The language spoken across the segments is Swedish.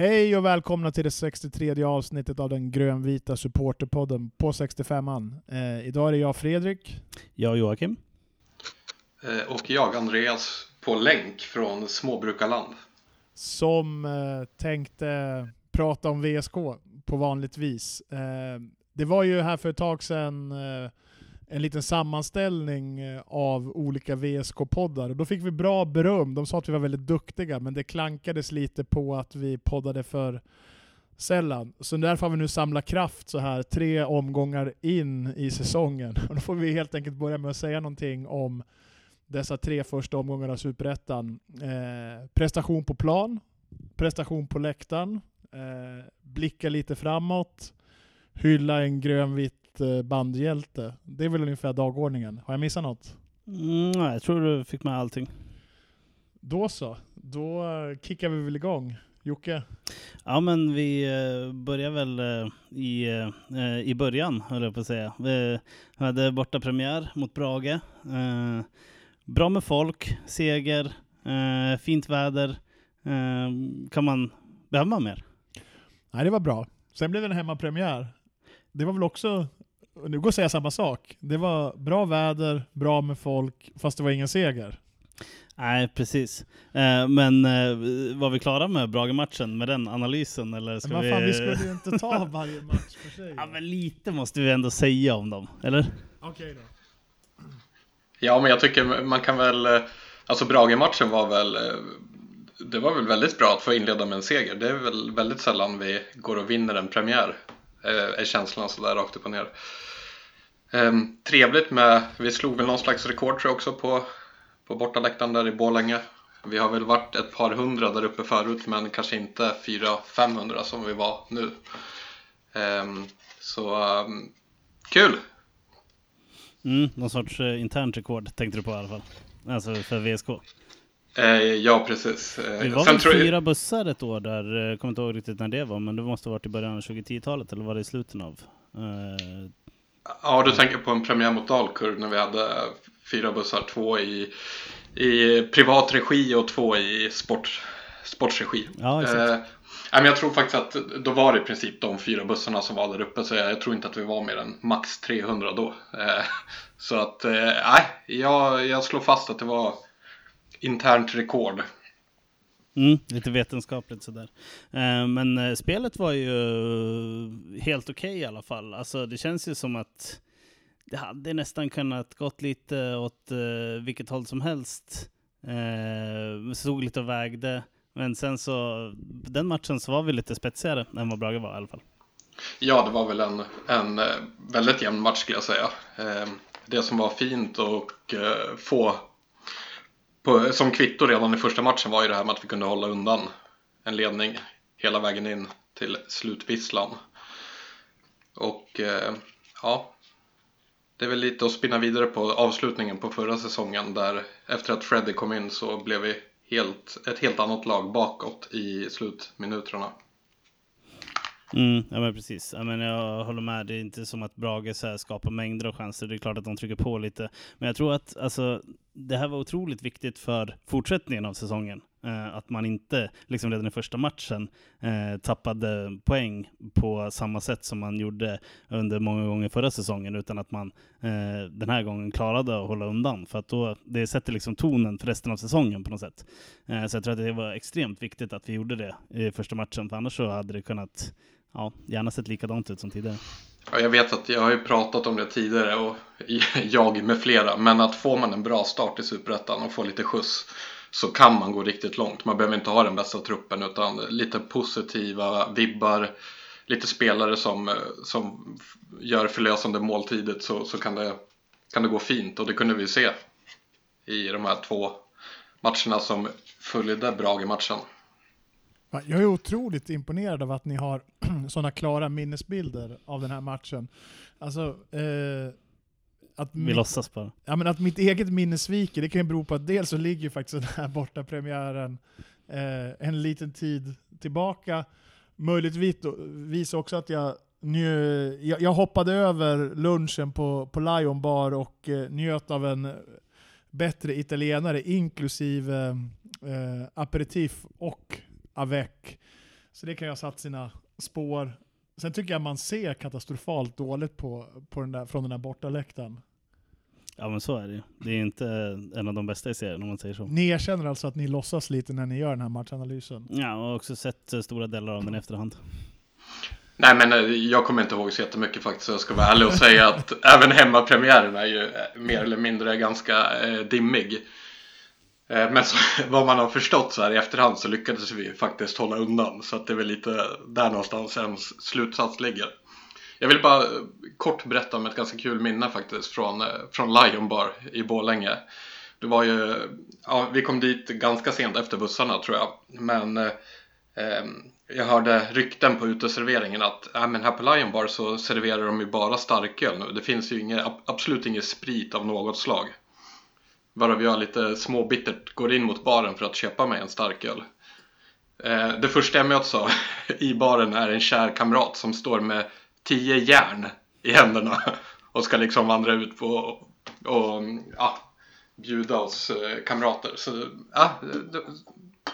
Hej och välkomna till det 63 avsnittet av den grönvita supporterpodden på 65an. Eh, idag är det jag Fredrik. Jag Joakim. Eh, och jag Andreas på länk från småbrukarland. Som eh, tänkte prata om VSK på vanligt vis. Eh, det var ju här för ett tag sedan eh, en liten sammanställning eh, av olika VSK-poddar. Då fick vi bra beröm. De sa att vi var väldigt duktiga, men det klankades lite på att vi poddade för sällan. Så därför har vi nu samlat kraft så här tre omgångar in i säsongen. Och då får vi helt enkelt börja med att säga någonting om dessa tre första omgångar av Superettan. Eh, prestation på plan, prestation på läktaren, eh, blicka lite framåt, hylla en grönvit Eh, bandhjälte. Det är väl ungefär dagordningen. Har jag missat något? Mm, nej, jag tror du fick med allting. Då så. Då eh, kickar vi väl igång. Jocke? Ja men vi eh, börjar väl i, i början, höll jag på att säga. Vi hade borta premiär mot Brage. Bra med folk, seger, fint väder. Kan man, behöver man mer? Nej det var bra. Sen blev det en hemmapremiär. Det var väl också nu går att säga samma sak. Det var bra väder, bra med folk, fast det var ingen seger. Nej, precis. Eh, men eh, var vi klara med Brage-matchen, med den analysen? Eller ska men fan, vi... vi skulle ju inte ta varje match för sig. ja, men lite måste vi ändå säga om dem, eller? Okej okay, då. Ja, men jag tycker man kan väl... Eh, alltså Brage-matchen var väl... Det var väl väldigt bra att få inleda med en seger. Det är väl väldigt sällan vi går och vinner en premiär. Är känslan sådär rakt upp och ner. Ehm, trevligt med, vi slog väl någon slags rekord tror jag också på, på bortaläktaren där i Borlänge. Vi har väl varit ett par hundra där uppe förut men kanske inte 400-500 som vi var nu. Ehm, så um, kul! Mm, någon sorts uh, internt rekord tänkte du på i alla fall. Alltså för VSK. Eh, ja, precis. Eh, det var väl fyra jag... bussar ett år där, jag eh, kommer inte ihåg riktigt när det var, men det måste ha varit i början av 2010-talet, eller var det i slutet av? Eh, Ja, du tänker på en premiär mot Dalkurd när vi hade fyra bussar, två i, i privat regi och två i sport, sportsregi. Ja, exakt. Eh, jag tror faktiskt att då var det i princip de fyra bussarna som var där uppe så jag, jag tror inte att vi var mer än max 300 då. Eh, så att, eh, nej, eh, jag, jag slår fast att det var internt rekord Mm, lite vetenskapligt sådär. Eh, men eh, spelet var ju helt okej okay i alla fall. Alltså det känns ju som att det hade nästan kunnat gått lite åt eh, vilket håll som helst. Eh, stod lite och vägde. Men sen så, den matchen så var vi lite spetsigare än vad Brage var i alla fall. Ja, det var väl en, en eh, väldigt jämn match skulle jag säga. Eh, det som var fint och eh, få på, som kvitto redan i första matchen var ju det här med att vi kunde hålla undan en ledning hela vägen in till slutvisslan. Och eh, ja, det är väl lite att spinna vidare på avslutningen på förra säsongen där efter att Freddy kom in så blev vi helt, ett helt annat lag bakåt i slutminuterna. Mm, ja men precis. Ja, men jag håller med. Det är inte som att Brage så skapar mängder av chanser. Det är klart att de trycker på lite. Men jag tror att alltså, det här var otroligt viktigt för fortsättningen av säsongen. Eh, att man inte liksom redan i första matchen eh, tappade poäng på samma sätt som man gjorde under många gånger förra säsongen, utan att man eh, den här gången klarade att hålla undan. För att då, det sätter liksom tonen för resten av säsongen på något sätt. Eh, så jag tror att det var extremt viktigt att vi gjorde det i första matchen, för annars så hade det kunnat ja, gärna sett likadant ut som tidigare. Ja, jag vet att jag har ju pratat om det tidigare och jag med flera. Men att får man en bra start i Superettan och får lite skjuts så kan man gå riktigt långt. Man behöver inte ha den bästa truppen utan lite positiva vibbar. Lite spelare som, eh, som gör förlösande mål tidigt så, så kan, det, kan det gå fint. Och det kunde vi se i de här två matcherna som följde Brage-matchen. Jag är otroligt imponerad av att ni har sådana klara minnesbilder av den här matchen. Alltså, eh, att Vi låtsas bara. Ja, men att mitt eget minne sviker, det kan ju bero på att dels så ligger ju faktiskt den här borta premiären eh, en liten tid tillbaka. Möjligtvis också att jag, nö, jag, jag, hoppade över lunchen på, på Lion Bar och eh, njöt av en bättre italienare inklusive eh, aperitif och avec. Så det kan ju ha satt sina spår. Sen tycker jag man ser katastrofalt dåligt på, på den där, från den där bortaläktaren. Ja men så är det ju. Det är inte en av de bästa i serien om man säger så. Ni erkänner alltså att ni låtsas lite när ni gör den här matchanalysen? Ja, och också sett eh, stora delar av den i efterhand. Nej men eh, jag kommer inte ihåg så jättemycket faktiskt. Jag ska vara ärlig och säga att även hemmapremiären är ju eh, mer eller mindre ganska eh, dimmig. Eh, men så, vad man har förstått så här i efterhand så lyckades vi faktiskt hålla undan. Så att det är väl lite där någonstans ens slutsats ligger. Jag vill bara kort berätta om ett ganska kul minne faktiskt från, eh, från Lion Bar i Bålänge. Det var ju, ja, vi kom dit ganska sent efter bussarna tror jag. Men eh, eh jag hörde rykten på uteserveringen att äh, men här på Lion Bar så serverar de ju bara starköl nu. Det finns ju inget, absolut ingen sprit av något slag. Varav jag lite småbittert går in mot baren för att köpa mig en starköl. Eh, det första jag möts av i baren är en kär kamrat som står med tio järn i händerna och ska liksom vandra ut på och ja, bjuda oss eh, kamrater. Så ja, det,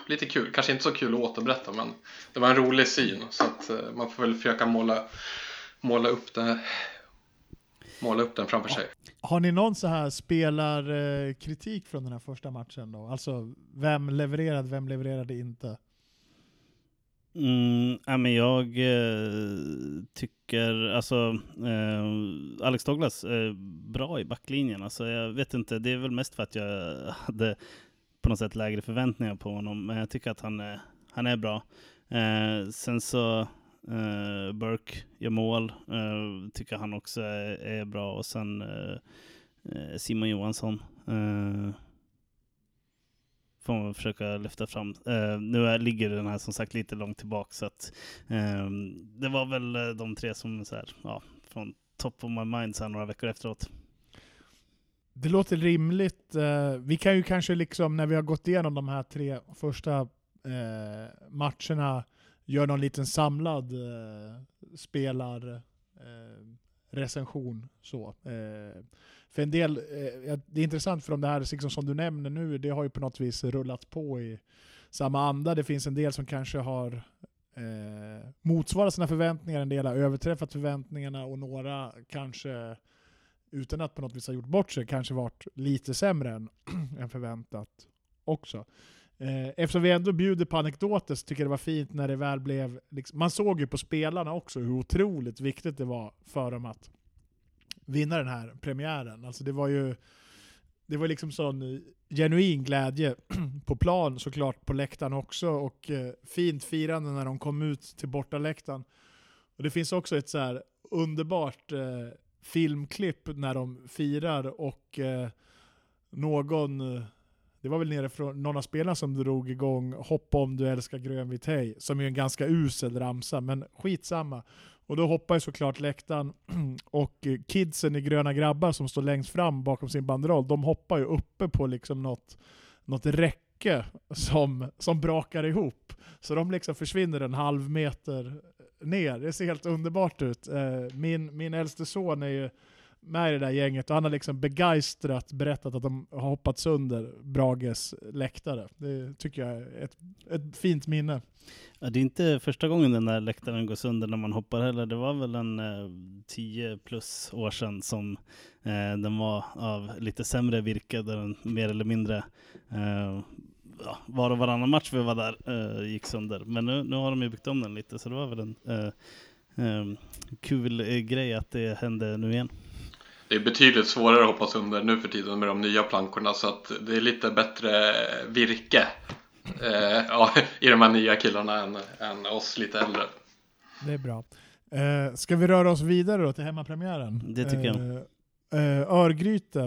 lite kul. Kanske inte så kul att återberätta men det var en rolig syn så att eh, man får väl försöka måla, måla, upp, det, måla upp den framför sig. Har ni någon så här spelarkritik från den här första matchen då? Alltså vem levererade, vem levererade inte? Mm, ja, men jag eh, tycker, alltså eh, Alex Douglas är bra i backlinjen. Alltså, jag vet inte, det är väl mest för att jag hade på något sätt lägre förväntningar på honom. Men jag tycker att han är, han är bra. Eh, sen så Uh, Burke gör mål. uh, tycker han också är, är bra. Och sen uh, Simon Johansson. Får man försöka lyfta fram. Nu är, ligger den här som sagt lite långt tillbaka. Så att, det var väl de tre som så här, ja, från top of my mind så här några veckor efteråt. Det låter rimligt. Vi kan ju kanske liksom, när vi har gått igenom de här tre första matcherna, gör någon liten samlad eh, spelarrecension. Eh, så. Eh. för en del, eh, det är intressant för de här liksom som du nämner nu, det har ju på något vis rullat på i samma anda. Det finns en del som kanske har eh, motsvarat sina förväntningar, en del har överträffat förväntningarna och några kanske utan att på något vis ha gjort bort sig, kanske varit lite sämre än, än förväntat också. Eh, eftersom vi ändå bjuder på anekdoter så tycker jag det var fint när det väl blev... Liksom, man såg ju på spelarna också hur otroligt viktigt det var för dem att vinna den här premiären. Alltså det var ju det var liksom sån eh, genuin glädje på plan såklart, på läktaren också och eh, fint firande när de kom ut till bortaläktaren. Och det finns också ett så här underbart eh, filmklipp när de firar och eh, någon, eh, det var väl nere från någon av spelarna som drog igång Hoppa om du älskar grönvitt hej, som är en ganska usel ramsa, men skitsamma. Och då hoppar ju såklart läktaren och kidsen i Gröna Grabbar som står längst fram bakom sin banderoll, de hoppar ju uppe på liksom något, något räcke som, som brakar ihop. Så de liksom försvinner en halv meter ner. Det ser helt underbart ut. Eh, min, min äldste son är ju med i det där gänget och han har liksom begeistrat berättat att de har hoppat sönder Brages läktare. Det tycker jag är ett, ett fint minne. Ja, det är inte första gången den där läktaren går sönder när man hoppar heller. Det var väl en eh, 10 plus år sedan som eh, den var av lite sämre virke, där den mer eller mindre eh, ja, var och varannan match vi var där eh, gick sönder. Men nu, nu har de ju byggt om den lite så det var väl en eh, eh, kul eh, grej att det hände nu igen. Det är betydligt svårare att hoppa sönder nu för tiden med de nya plankorna så att det är lite bättre virke ja, i de här nya killarna än, än oss lite äldre. Det är bra. Eh, ska vi röra oss vidare då till hemmapremiären? Det tycker jag. Eh, Örgryte.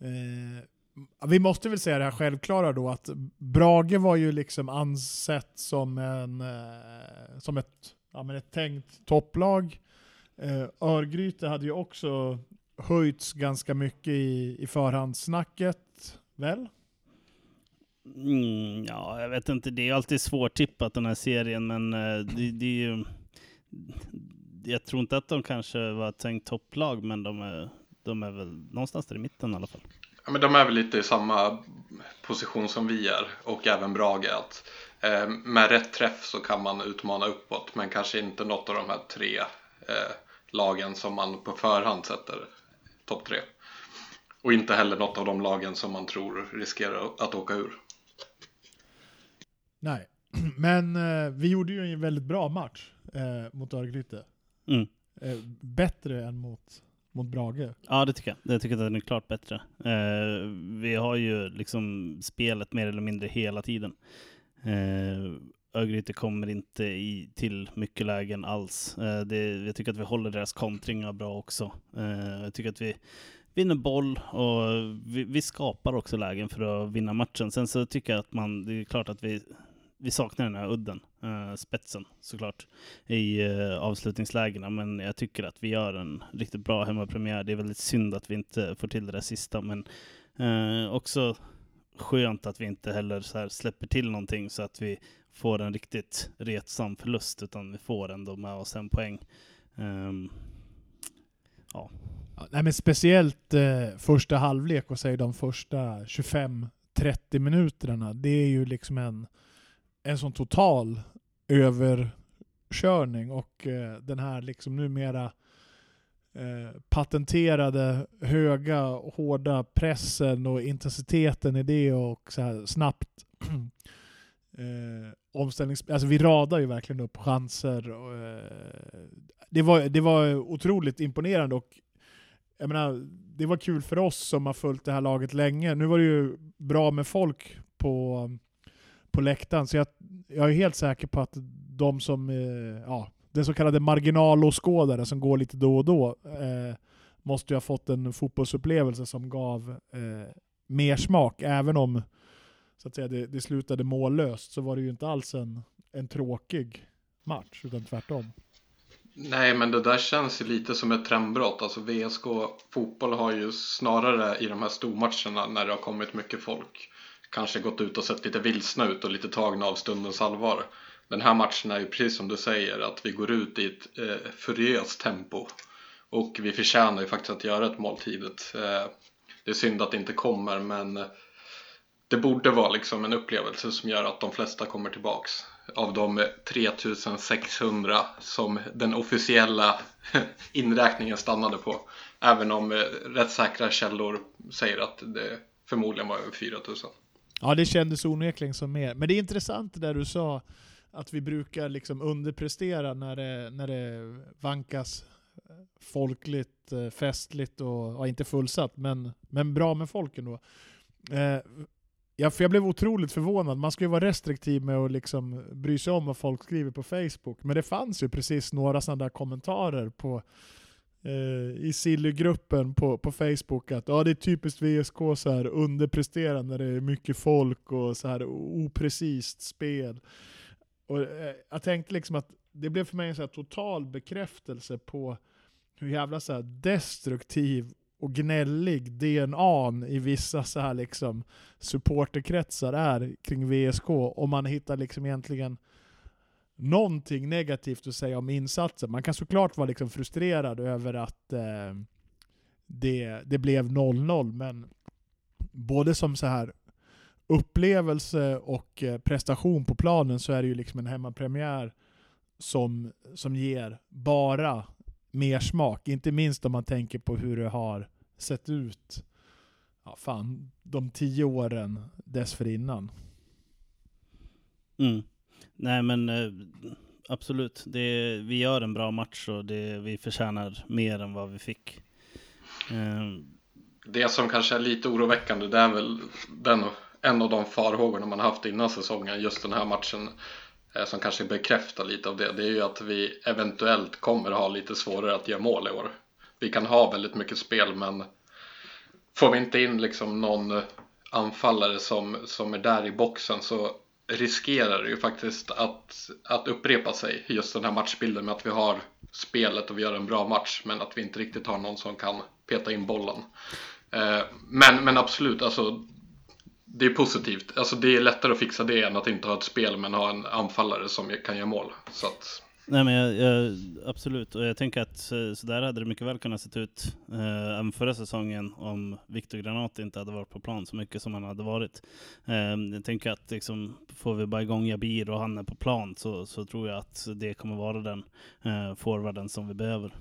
Eh, vi måste väl säga det här självklara då att Brage var ju liksom ansett som, en, eh, som ett, ja, men ett tänkt topplag. Eh, Örgryte hade ju också höjts ganska mycket i, i förhandssnacket, väl? Mm, ja, jag vet inte. Det är alltid svårtippat den här serien, men eh, det, det är ju... Jag tror inte att de kanske var tänkt topplag, men de är, de är väl någonstans där i mitten i alla fall. Ja, men de är väl lite i samma position som vi är och även Brage. Att, eh, med rätt träff så kan man utmana uppåt men kanske inte något av de här tre eh, lagen som man på förhand sätter topp tre. Och inte heller något av de lagen som man tror riskerar att åka ur. Nej, men eh, vi gjorde ju en väldigt bra match eh, mot Örgryte. Mm. Eh, bättre än mot, mot Brage. Ja, det tycker jag. Jag tycker att den är klart bättre. Eh, vi har ju liksom spelet mer eller mindre hela tiden. Örgryte kommer inte i, till mycket lägen alls. Eh, det, jag tycker att vi håller deras kontringar bra också. Eh, jag tycker att vi vinner boll och vi, vi, skapar också lägen för att vinna matchen. Sen så tycker jag att man, det är klart att vi, vi saknar den här udden, eh, spetsen såklart, i eh, avslutningslägena. Men jag tycker att vi gör en riktigt bra hemmapremiär. Det är väldigt synd att vi inte får till det där sista, men eh, också skönt att vi inte heller så släpper till någonting så att vi får en riktigt retsam förlust, utan vi får ändå med oss en poäng. Um, ja. nej, men speciellt eh, första halvlek och säg de första 25-30 minuterna. Det är ju liksom en, en sån total överkörning och eh, den här liksom numera eh, patenterade höga hårda pressen och intensiteten i det och så snabbt eh, omställnings... Alltså vi radar ju verkligen upp chanser. Och, eh, det, var, det var otroligt imponerande och jag menar, det var kul för oss som har följt det här laget länge. Nu var det ju bra med folk på, på läktaren, så jag, jag är helt säker på att de som, eh, ja, den så kallade marginalåskådare som går lite då och då, eh, måste ju ha fått en fotbollsupplevelse som gav eh, mer smak, även om så att säga, det, det slutade mållöst så var det ju inte alls en, en tråkig match, utan tvärtom. Nej, men det där känns ju lite som ett trendbrott. Alltså VSK fotboll har ju snarare i de här stormatcherna när det har kommit mycket folk kanske gått ut och sett lite vilsna ut och lite tagna av stundens allvar. Den här matchen är ju precis som du säger att vi går ut i ett eh, furiöst tempo och vi förtjänar ju faktiskt att göra ett mål tidigt. Eh, det är synd att det inte kommer men det borde vara liksom en upplevelse som gör att de flesta kommer tillbaks. Av de 3600 som den officiella inräkningen stannade på. Även om eh, rättssäkra källor säger att det förmodligen var över 4000. Ja, det kändes onekligen som mer. Men det är intressant det där du sa, att vi brukar liksom underprestera när det, när det vankas folkligt, eh, festligt och, ja, inte fullsatt, men, men bra med folk ändå. Eh, Ja, för jag blev otroligt förvånad. Man ska ju vara restriktiv med att liksom bry sig om vad folk skriver på Facebook. Men det fanns ju precis några sådana där kommentarer på, eh, i Silly-gruppen på, på Facebook att ja, det är typiskt VSK så här underprestera när det är mycket folk och så här oprecist spel. Och, eh, jag tänkte liksom att det blev för mig en så total bekräftelse på hur jävla så destruktiv och gnällig DNA i vissa så här liksom supporterkretsar är kring VSK och man hittar liksom egentligen någonting negativt att säga om insatsen. Man kan såklart vara liksom frustrerad över att eh, det, det blev 0-0, men både som så här upplevelse och eh, prestation på planen så är det ju liksom en hemmapremiär som, som ger bara mer smak. Inte minst om man tänker på hur det har sett ut ja, fan, de tio åren dessförinnan. Mm. Nej men eh, absolut, det, vi gör en bra match och det, vi förtjänar mer än vad vi fick. Eh. Det som kanske är lite oroväckande det är väl den, en av de farhågorna man haft innan säsongen, just den här matchen eh, som kanske bekräftar lite av det, det är ju att vi eventuellt kommer ha lite svårare att göra mål i år vi kan ha väldigt mycket spel men får vi inte in liksom någon anfallare som, som är där i boxen så riskerar det ju faktiskt att, att upprepa sig just den här matchbilden med att vi har spelet och vi gör en bra match men att vi inte riktigt har någon som kan peta in bollen. Eh, men, men absolut, alltså det är positivt. Alltså det är lättare att fixa det än att inte ha ett spel men ha en anfallare som kan göra mål. Så att Nej men jag, jag, absolut, och jag tänker att så, så där hade det mycket väl kunnat se ut eh, även förra säsongen om Viktor Granat inte hade varit på plan så mycket som han hade varit. Eh, jag tänker att liksom, får vi bara igång Jabir och han är på plan så, så tror jag att det kommer vara den eh, forwarden som vi behöver.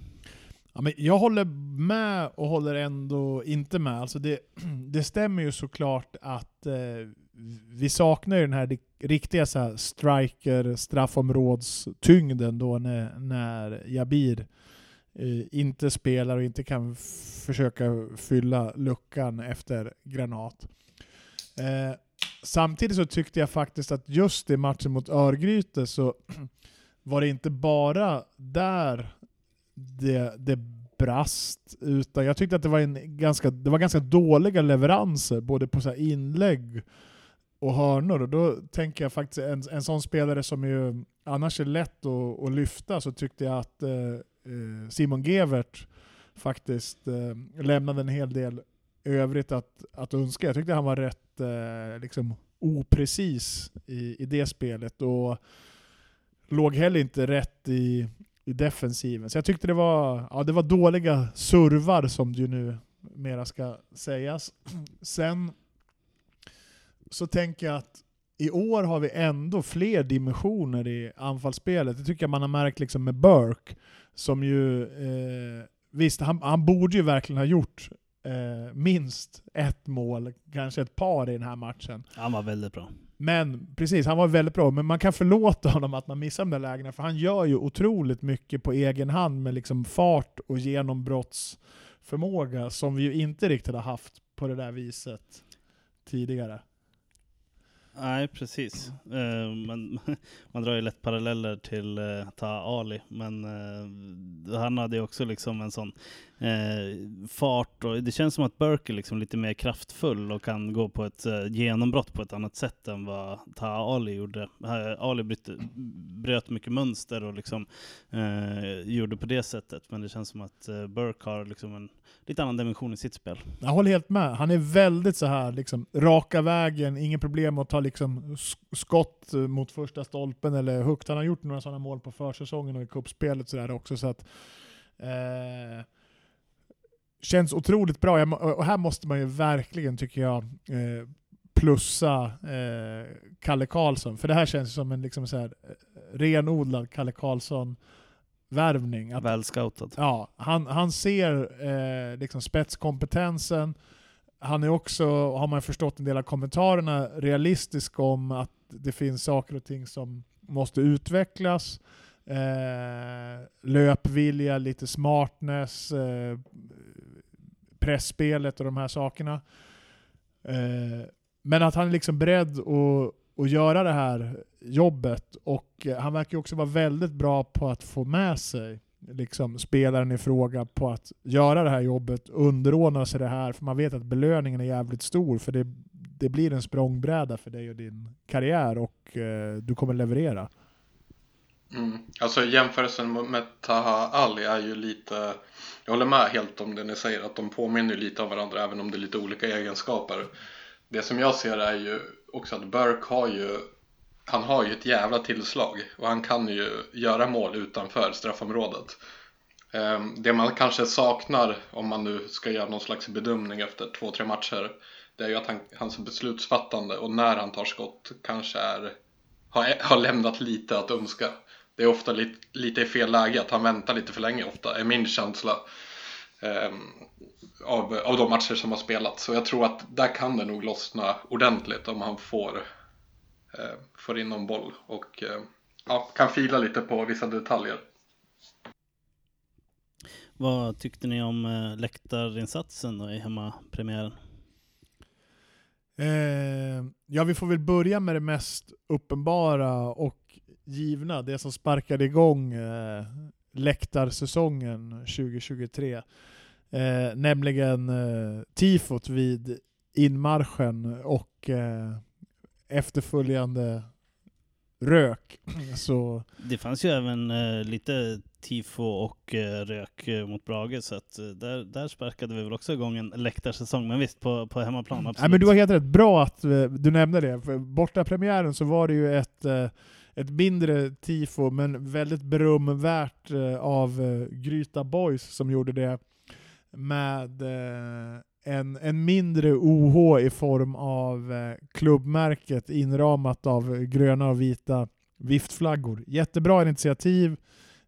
Ja, men jag håller med och håller ändå inte med. Alltså det, det stämmer ju såklart att eh, vi saknar ju den här riktiga så här striker straffområdestyngden då när, när Jabir eh, inte spelar och inte kan försöka fylla luckan efter Granat. Eh, samtidigt så tyckte jag faktiskt att just i matchen mot Örgryte så var det inte bara där det, det brast, utan jag tyckte att det var, en ganska, det var ganska dåliga leveranser, både på så inlägg och hörnor. Och då tänker jag faktiskt, en, en sån spelare som ju annars är lätt att, att lyfta, så tyckte jag att eh, eh Simon Gevert faktiskt eh, lämnade en hel del övrigt att, att önska. Jag tyckte han var rätt eh, liksom oprecis i, i det spelet. Och låg heller inte rätt i, i defensiven. Så jag tyckte det var, ja, det var dåliga servar som det ju nu mera ska sägas. Sen så tänker jag att i år har vi ändå fler dimensioner i anfallsspelet. Det tycker jag man har märkt liksom med Burke, som ju... Eh, visst, han, han borde ju verkligen ha gjort eh, minst ett mål, kanske ett par i den här matchen. Han var väldigt bra. Men precis, han var väldigt bra. Men man kan förlåta honom att man missar de där lägena, för han gör ju otroligt mycket på egen hand med liksom fart och genombrottsförmåga som vi ju inte riktigt har haft på det där viset tidigare. Nej, precis. Eh, uh, man, man drar ju lätt paralleller till uh, Ta Ali, men uh, han hade ju också liksom en sån fart och det känns som att Burke är liksom lite mer kraftfull och kan gå på ett genombrott på ett annat sätt än vad Ta Ali gjorde. Ali bryt, bröt mycket mönster och liksom gjorde på det sättet, men det känns som att Burke har liksom en lite annan dimension i sitt spel. Jag håller helt med. Han är väldigt så här liksom, raka vägen, inga problem att ta liksom, skott mot första stolpen eller högt. Han har gjort några sådana mål på försäsongen och i cupspelet sådär också. Så att, eh, känns otroligt bra. och här måste man ju verkligen, tycker jag, eh, plussa eh, Kalle Karlsson. För det här känns som en liksom så här, renodlad Kalle Karlsson värvning. Väl scoutad. Ja, han, han ser eh, liksom spetskompetensen. Han är också, har man förstått en del av kommentarerna, realistisk om att det finns saker och ting som måste utvecklas. Eh, löpvilja, lite smartness, eh, pressspelet och de här sakerna. Eh, men att han är liksom beredd att, och göra det här jobbet och eh, han verkar också vara väldigt bra på att få med sig liksom, spelaren i fråga på att göra det här jobbet, underordna sig det här, för man vet att belöningen är jävligt stor, för det, det blir en språngbräda för dig och din karriär och eh, du kommer leverera. Mm. Alltså jämförelsen med Taha Ali är ju lite, jag håller med helt om det ni säger, att de påminner lite om varandra även om det är lite olika egenskaper. Det som jag ser är ju också att Burke har ju han har ju ett jävla tillslag och han kan ju göra mål utanför straffområdet. Ehm, det man kanske saknar om man nu ska göra någon slags bedömning efter två, tre matcher det är ju att han, hans beslutsfattande och när han tar skott kanske är, har, har lämnat lite att önska. Det är ofta lite, lite i fel läge, att han väntar lite för länge ofta, är min känsla. Um, av, av de matcher som har spelats. Så jag tror att där kan det nog lossna ordentligt om han får Eh, får in någon boll och eh, ja, kan fila lite på vissa detaljer. Vad tyckte ni om eh, läktarinsatsen då i hemmapremiären? Eh, ja, vi får väl börja med det mest uppenbara och givna, det som sparkade igång eh, läktarsäsongen 2023. Eh, nämligen eh, tifot vid inmarschen och eh, efterföljande rök. Så... Det fanns ju även eh, lite tifo och eh, rök eh, mot Brage, så att, eh, där, där sparkade vi väl också igång en läktarsäsong, men visst på, på hemmaplan, absolut. Nej, men du har helt rätt, bra att eh, du nämnde det. För borta premiären så var det ju ett, ett mindre tifo, men väldigt berömvärt eh, av eh, Gryta Boys som gjorde det med eh, en, en mindre OH i form av klubbmärket inramat av gröna och vita viftflaggor. Jättebra initiativ.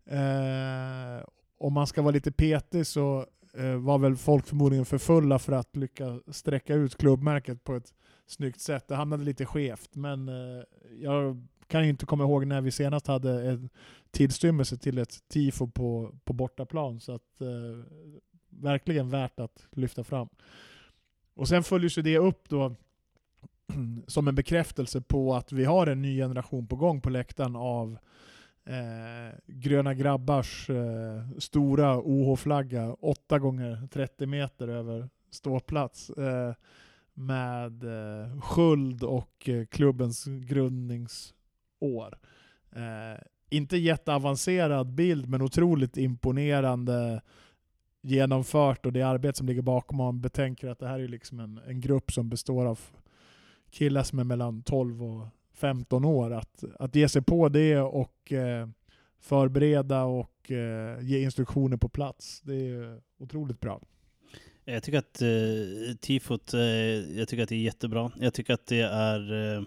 Eh, om man ska vara lite petig så eh, var väl folk förmodligen för fulla för att lyckas sträcka ut klubbmärket på ett snyggt sätt. Det hamnade lite skevt, men eh, jag kan ju inte komma ihåg när vi senast hade en tillstymmelse till ett tifo på, på bortaplan. Så att, eh, verkligen värt att lyfta fram. Och sen följs ju det upp då som en bekräftelse på att vi har en ny generation på gång på läktaren av eh, Gröna Grabbars eh, stora OH-flagga, 8 gånger 30 meter över ståplats. Eh, med eh, Sköld och eh, klubbens år. Eh, inte jätteavancerad bild, men otroligt imponerande genomfört och det arbete som ligger bakom man betänker att det här är liksom en, en grupp som består av killar som är mellan 12 och 15 år. Att, att ge sig på det och eh, förbereda och eh, ge instruktioner på plats, det är otroligt bra. Jag tycker att eh, tifot, eh, jag tycker att det är jättebra. Jag tycker att det är eh,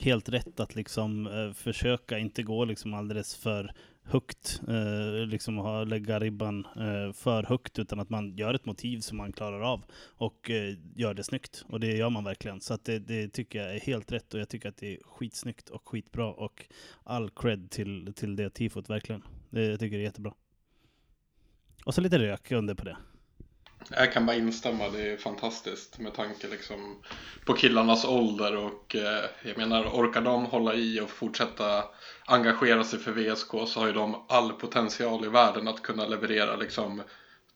helt rätt att liksom eh, försöka inte gå liksom alldeles för högt, eh, liksom ha, lägga ribban eh, för högt, utan att man gör ett motiv som man klarar av och eh, gör det snyggt. Och det gör man verkligen. Så att det, det, tycker jag är helt rätt och jag tycker att det är skitsnyggt och skitbra och all cred till, till det tifot verkligen. Det, jag tycker det är jättebra. Och så lite rök under på det. Jag kan bara instämma, det är fantastiskt med tanke liksom på killarnas ålder och eh, jag menar orkar de hålla i och fortsätta engagera sig för VSK så har ju de all potential i världen att kunna leverera liksom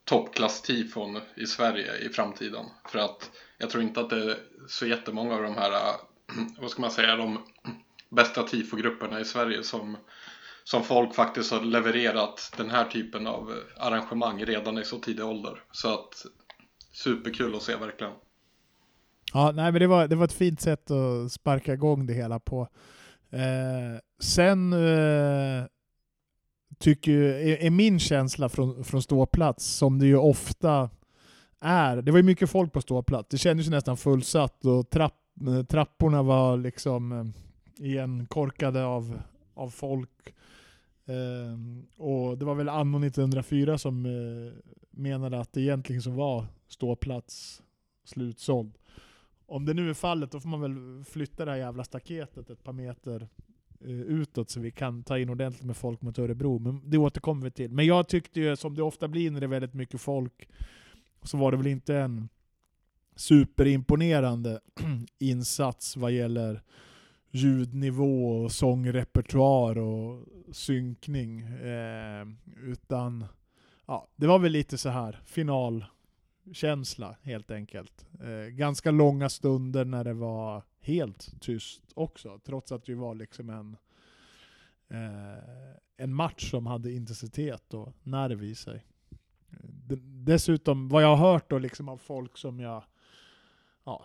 toppklass-tifon i Sverige i framtiden. För att jag tror inte att det är så jättemånga av de här, vad ska man säga, de bästa tifogrupperna i Sverige som som folk faktiskt har levererat den här typen av eh, arrangemang redan i så tidig ålder. Så att superkul att se verkligen. Ja, nej, men det var, det var ett fint sätt att sparka igång det hela på. Eh, sen eh, tycker är, är, min känsla från, från ståplats, som det ju ofta är, det var ju mycket folk på ståplats, det kändes ju nästan fullsatt och trapp, eh, trapporna var liksom eh, igenkorkade av, av folk. Ehm, och det var väl anno 1904 som eh, menade att det egentligen som var ståplats slutsåld. Om det nu är fallet, då får man väl flytta det här jävla staketet ett par meter eh, utåt så vi kan ta in ordentligt med folk mot Örebro. Men det återkommer vi till. Men jag tyckte ju, som det ofta blir när det är väldigt mycket folk, så var det väl inte en superimponerande insats vad gäller ljudnivå och sångrepertoar och synkning. Eh, utan ja, det var väl lite så här finalkänsla helt enkelt. Eh, ganska långa stunder när det var helt tyst också, trots att det var liksom en, eh, en match som hade intensitet och nerv i sig. Eh, dessutom, vad jag har hört då liksom av folk som jag ja,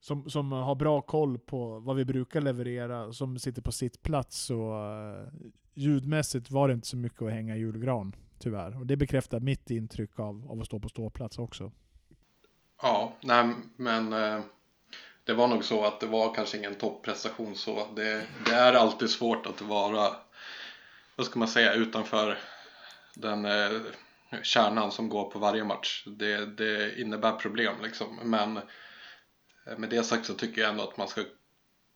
som, som har bra koll på vad vi brukar leverera, som sitter på sitt plats, så uh, ljudmässigt var det inte så mycket att hänga i julgran, tyvärr. Och det bekräftar mitt intryck av, av att stå på ståplats också. Ja, nej men uh, det var nog så att det var kanske ingen topprestation så. Det, det är alltid svårt att vara, vad ska man säga, utanför den uh, kärnan som går på varje match. Det, det innebär problem liksom. Men Eh, med det sagt så tycker jag ändå att man ska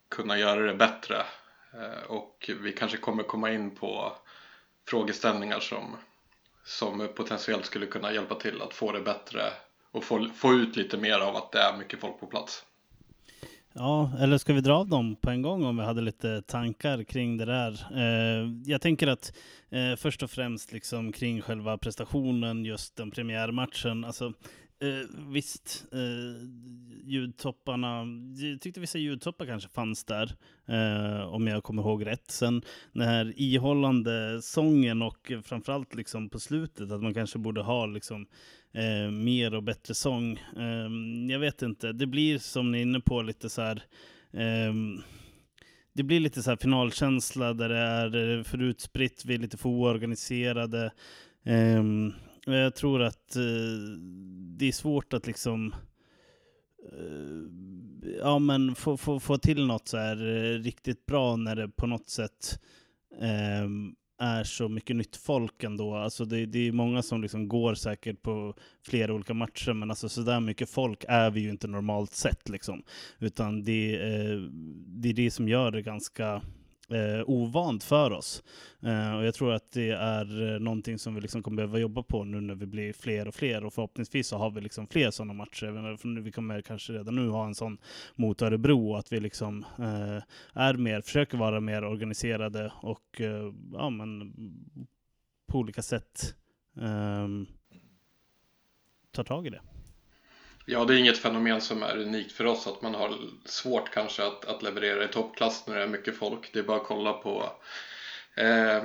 kunna göra det bättre eh, och vi kanske kommer komma in på frågeställningar som, som potentiellt skulle kunna hjälpa till att få det bättre och få, få ut lite mer av att det är mycket folk på plats. Ja, eller ska vi dra av dem på en gång om vi hade lite tankar kring det där? Eh, jag tänker att eh, först och främst liksom kring själva prestationen, just den premiärmatchen. Alltså, Eh, visst, eh, ljudtopparna, jag tyckte vissa ljudtoppar kanske fanns där, eh, om jag kommer ihåg rätt. Sen den här ihållande sången och framförallt liksom på slutet, att man kanske borde ha liksom, eh, mer och bättre sång. Ehm, jag vet inte, det blir som ni är inne på lite så här ehm, det blir lite så här finalkänsla där det är eh, för utspritt, vi är lite för oorganiserade. Um, jag tror att eh, det är svårt att liksom eh, ja, men få, få, få till något så här eh, riktigt bra när det på något sätt ehm, är så mycket nytt folk ändå. Alltså det, det är många som liksom går säkert på flera olika matcher, men alltså så där mycket folk är vi ju inte normalt sett. Liksom. Utan det, eh, det är det som gör det ganska eh, ovant för oss. Eh, och jag tror att det är eh, någonting som vi liksom kommer behöva jobba på nu när vi blir fler och fler och förhoppningsvis så har vi liksom fler sådana matcher. För nu, vi kommer kanske redan nu ha en sån mot Örebro, att vi liksom eh, är mer, försöker vara mer organiserade och eh, ja, men på olika sätt ehm, tar tag i det. Ja, det är inget fenomen som är unikt för oss att man har svårt kanske att, att leverera i toppklass när det är mycket folk. Det är bara att kolla på eh,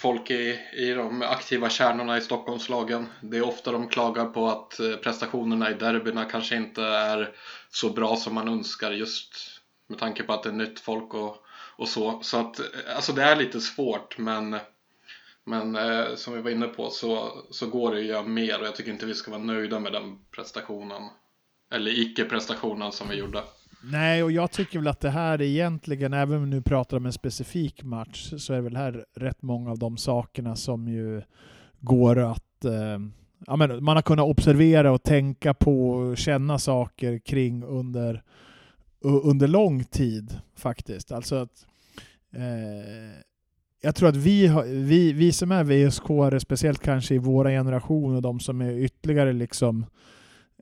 folk i, i de aktiva kärnorna i Stockholmslagen. Det är ofta de klagar på att eh, prestationerna i derbyna kanske inte är så bra som man önskar just med tanke på att det är nytt folk och, och så. Så att, eh, alltså det är lite svårt men men eh, som vi var inne på så, så går det att göra mer och jag tycker inte vi ska vara nöjda med den prestationen. Eller icke-prestationen som vi gjorde. Nej, och jag tycker väl att det här egentligen, även om vi nu pratar om en specifik match, så är väl här rätt många av de sakerna som ju går att eh, ja, men man har kunnat observera och tänka på och känna saker kring under, under lång tid faktiskt. Alltså att eh, jag tror att vi, vi, vi som är VSK, speciellt kanske i våra generation och de som är ytterligare liksom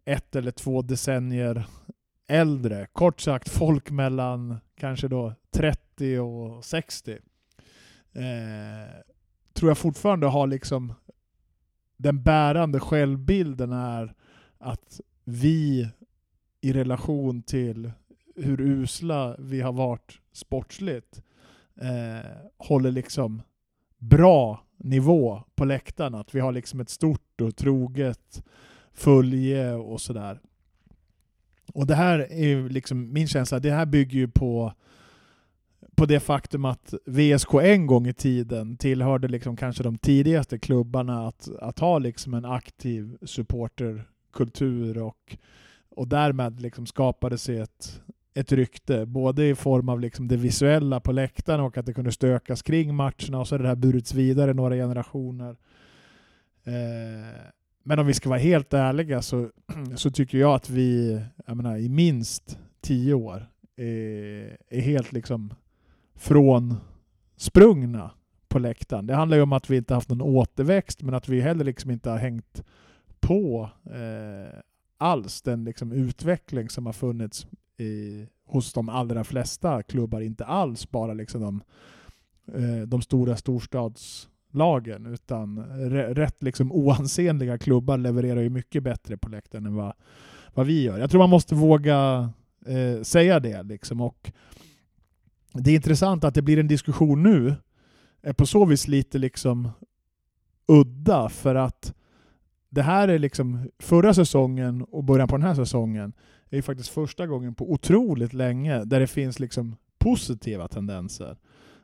ett eller två decennier äldre, kort sagt folk mellan kanske då 30 och 60, eh, tror jag fortfarande har liksom den bärande självbilden är att vi i relation till hur usla vi har varit sportsligt eh, håller liksom bra nivå på läktaren. Att vi har liksom ett stort och troget följe och sådär. Och det här är liksom min känsla, det här bygger ju på på det faktum att VSK en gång i tiden tillhörde liksom kanske de tidigaste klubbarna att, att ha liksom en aktiv supporterkultur och, och därmed liksom skapade sig ett, ett rykte, både i form av liksom det visuella på läktaren och att det kunde stökas kring matcherna och så har det här burits vidare några generationer. Eh, men om vi ska vara helt ärliga så, så tycker jag att vi jag menar, i minst tio år är, är helt liksom från sprungna på läktaren. Det handlar ju om att vi inte haft någon återväxt men att vi heller liksom inte har hängt på eh, alls den liksom utveckling som har funnits i, hos de allra flesta klubbar, inte alls bara liksom de, eh, de stora storstadslagen, utan rätt liksom oansenliga klubbar levererar ju mycket bättre på läktaren än vad, vad vi gör. Jag tror man måste våga eh, säga det. Liksom. Och det är intressant att det blir en diskussion nu, är på så vis lite liksom udda, för att det här är liksom förra säsongen och början på den här säsongen är ju faktiskt första gången på otroligt länge där det finns liksom positiva tendenser.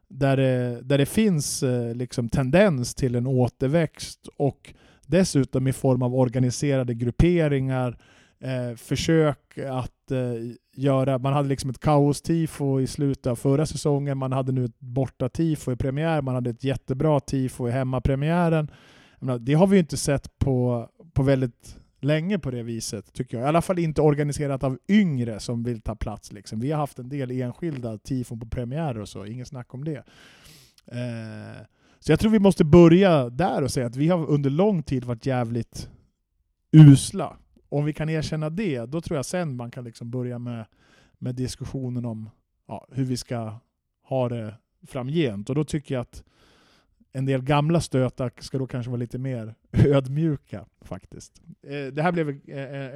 Där det, där det finns eh, liksom tendens till en återväxt och dessutom i form av organiserade grupperingar, eh, försök att eh, göra, man hade liksom ett kaos-tifo i slutet av förra säsongen, man hade nu ett borta-tifo i premiär, man hade ett jättebra tifo i hemmapremiären. Det har vi ju inte sett på, på väldigt länge på det viset, tycker jag. I alla fall inte organiserat av yngre som vill ta plats. Liksom. Vi har haft en del enskilda tifon på premiärer och så, inget snack om det. Eh, så jag tror vi måste börja där och säga att vi har under lång tid varit jävligt usla. Om vi kan erkänna det, då tror jag sen man kan liksom börja med, med diskussionen om ja, hur vi ska ha det framgent. Och då tycker jag att en del gamla stötar ska då kanske vara lite mer ödmjuka faktiskt. Eh, det här blev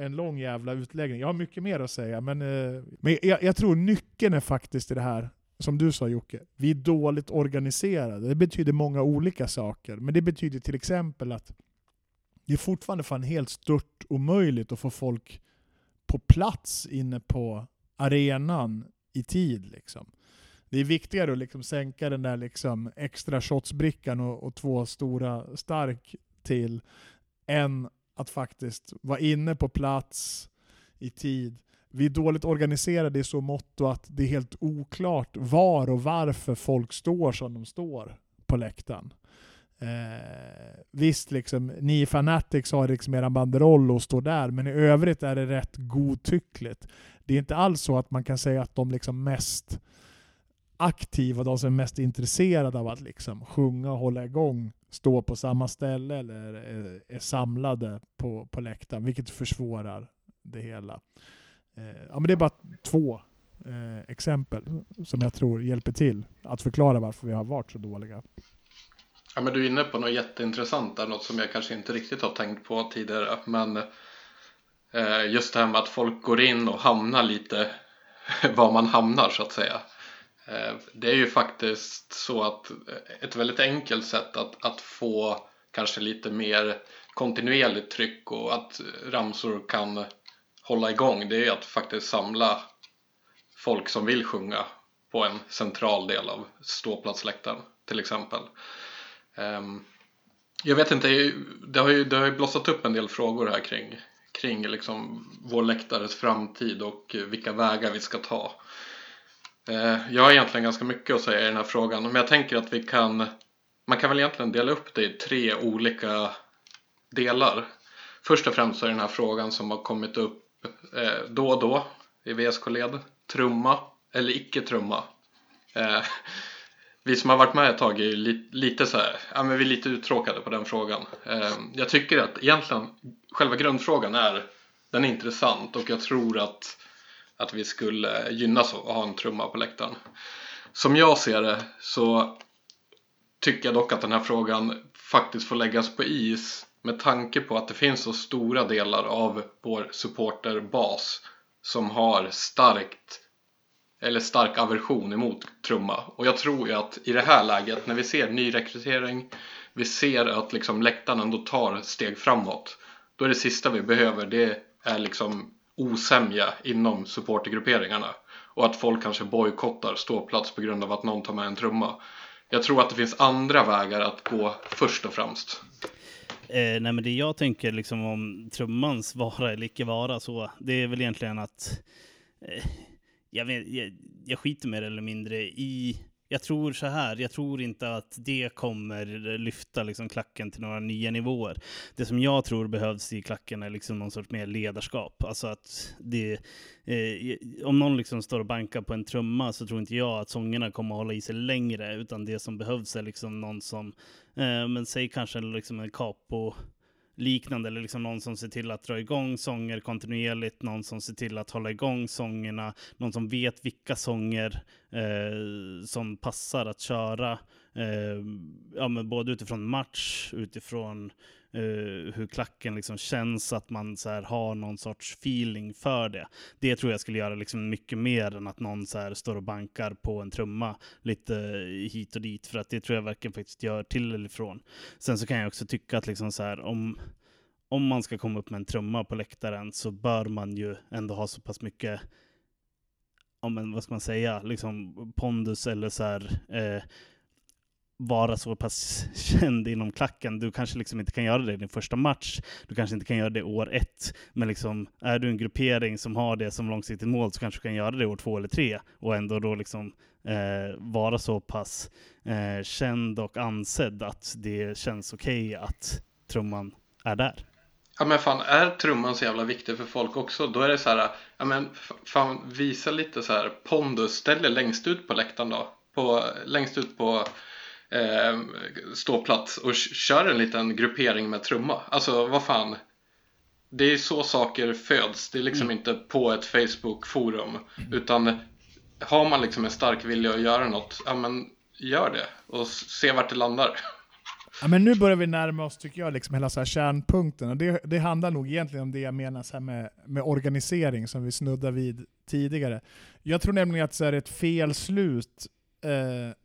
en lång jävla utläggning. Jag har mycket mer att säga, men, eh, men jag, jag tror nyckeln är faktiskt i det här, som du sa Jocke, vi är dåligt organiserade. Det betyder många olika saker, men det betyder till exempel att det är fortfarande fan helt stört omöjligt att få folk på plats inne på arenan i tid. Liksom det är viktigare att liksom sänka den där liksom extra shotsbrickan och, och två stora stark till än att faktiskt vara inne på plats i tid. Vi är dåligt organiserade i så mått att det är helt oklart var och varför folk står som de står på läktaren. Eh, visst, liksom, ni Fanatics har liksom er banderoll och står där, men i övrigt är det rätt godtyckligt. Det är inte alls så att man kan säga att de liksom mest aktiva, de som är mest intresserade av att liksom sjunga och hålla igång, stå på samma ställe eller är, är samlade på, på läktaren, vilket försvårar det hela. Eh, ja, men det är bara två eh, exempel som jag tror hjälper till att förklara varför vi har varit så dåliga. Ja, men du är inne på något jätteintressant där, något som jag kanske inte riktigt har tänkt på tidigare. Men eh, just det här med att folk går in och hamnar lite var man hamnar så att säga. Eh, det är ju faktiskt så att eh, ett väldigt enkelt sätt att, att få kanske lite mer kontinuerligt tryck och att ramsor kan hålla igång det är att faktiskt samla folk som vill sjunga på en central del av ståplatsläktaren till exempel. Ehm, jag vet inte, det har ju, det har ju blossat upp en del frågor här kring, kring liksom vår läktares framtid och vilka vägar vi ska ta. Eh, jag har egentligen ganska mycket att säga i den här frågan, men jag tänker att vi kan man kan väl egentligen dela upp det i tre olika delar. Först och främst så är den här frågan som har kommit upp eh, då och då i VSK-led. Trumma eller icke trumma. Eh, vi som har varit med ett tag är lite så här, ja men vi är lite uttråkade på den frågan. Jag tycker att egentligen själva grundfrågan är, den är intressant och jag tror att, att vi skulle gynnas av att ha en trumma på läktaren. Som jag ser det så tycker jag dock att den här frågan faktiskt får läggas på is med tanke på att det finns så stora delar av vår supporterbas som har starkt eller stark aversion emot trumma. Och jag tror ju att i det här läget när vi ser nyrekrytering, vi ser att liksom läktaren ändå tar steg framåt. Då är det sista vi behöver, det är liksom osämja inom supportergrupperingarna. Och att folk kanske bojkottar ståplats på grund av att någon tar med en trumma. Jag tror att det finns andra vägar att gå först och främst. Eh, nej men det jag tänker liksom om trummans vara eller icke vara så, det är väl egentligen att eh, jag, vet, jag, jag skiter mer eller mindre i jag tror så här, jag tror inte att det kommer lyfta liksom klacken till några nya nivåer. Det som jag tror behövs i klacken är liksom någon sorts mer ledarskap. Alltså att det, eh, om någon liksom står och bankar på en trumma så tror inte jag att sångerna kommer att hålla i sig längre, utan det som behövs är liksom någon som, eh, men säg kanske liksom en capo liknande, eller liksom någon som ser till att dra igång sånger kontinuerligt, någon som ser till att hålla igång sångerna, någon som vet vilka sånger eh, som passar att köra, eh, ja, men både utifrån match, utifrån Uh, hur klacken liksom känns, att man så här, har någon sorts feeling för det. Det tror jag skulle göra liksom mycket mer än att någon så här, står och bankar på en trumma lite hit och dit, för att det tror jag verkligen faktiskt gör till eller ifrån. Sen så kan jag också tycka att liksom så här, om, om man ska komma upp med en trumma på läktaren så bör man ju ändå ha så pass mycket ja, men vad ska man säga, liksom pondus eller så här, eh, vara så pass känd inom klacken. Du kanske liksom inte kan göra det i din första match. Du kanske inte kan göra det år ett. Men liksom, är du en gruppering som har det som långsiktigt mål så kanske du kan göra det år två eller tre och ändå då liksom eh, vara så pass eh, känd och ansedd att det känns okej okay att trumman är där. Ja men fan, är trumman så jävla viktig för folk också? Då är det så här, ja men fan visa lite så här pondus, ställ dig längst ut på läktaren då. På, längst ut på eh, ståplats och kör en liten gruppering med trumma. Alltså vad fan. Det är så saker föds. Det är liksom mm. inte på ett Facebook-forum. Mm. Utan har man liksom en stark vilja att göra något, ja men gör det och se vart det landar. Ja, men nu börjar vi närma oss, tycker jag, liksom hela så här kärnpunkten. Och det, det handlar nog egentligen om det jag menar så här med, med organisering, som vi snuddade vid tidigare. Jag tror nämligen att det är ett felslut eh,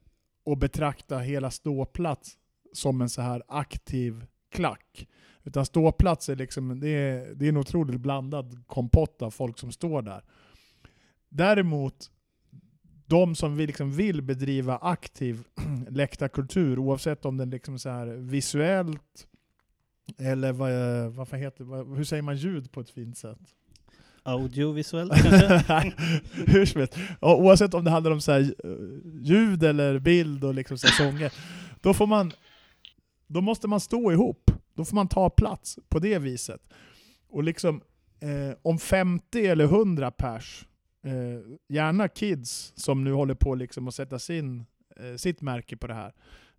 och betrakta hela ståplats som en så här aktiv klack. Utan ståplats är, liksom, det är, det är en otroligt blandad kompott av folk som står där. Däremot, de som vill, liksom vill bedriva aktiv läktarkultur, oavsett om den liksom så här visuellt, eller vad, vad heter, vad, hur säger man ljud på ett fint sätt? Audiovisuellt kanske? hur som helst. Oavsett om det handlar om så här, ljud eller bild och liksom så sånger, då, får man, då måste man stå ihop. Då får man ta plats på det viset. Och liksom, eh, om 50 eller 100 pers, eh, gärna kids som nu håller på liksom att sätta sin, eh, sitt märke på det här,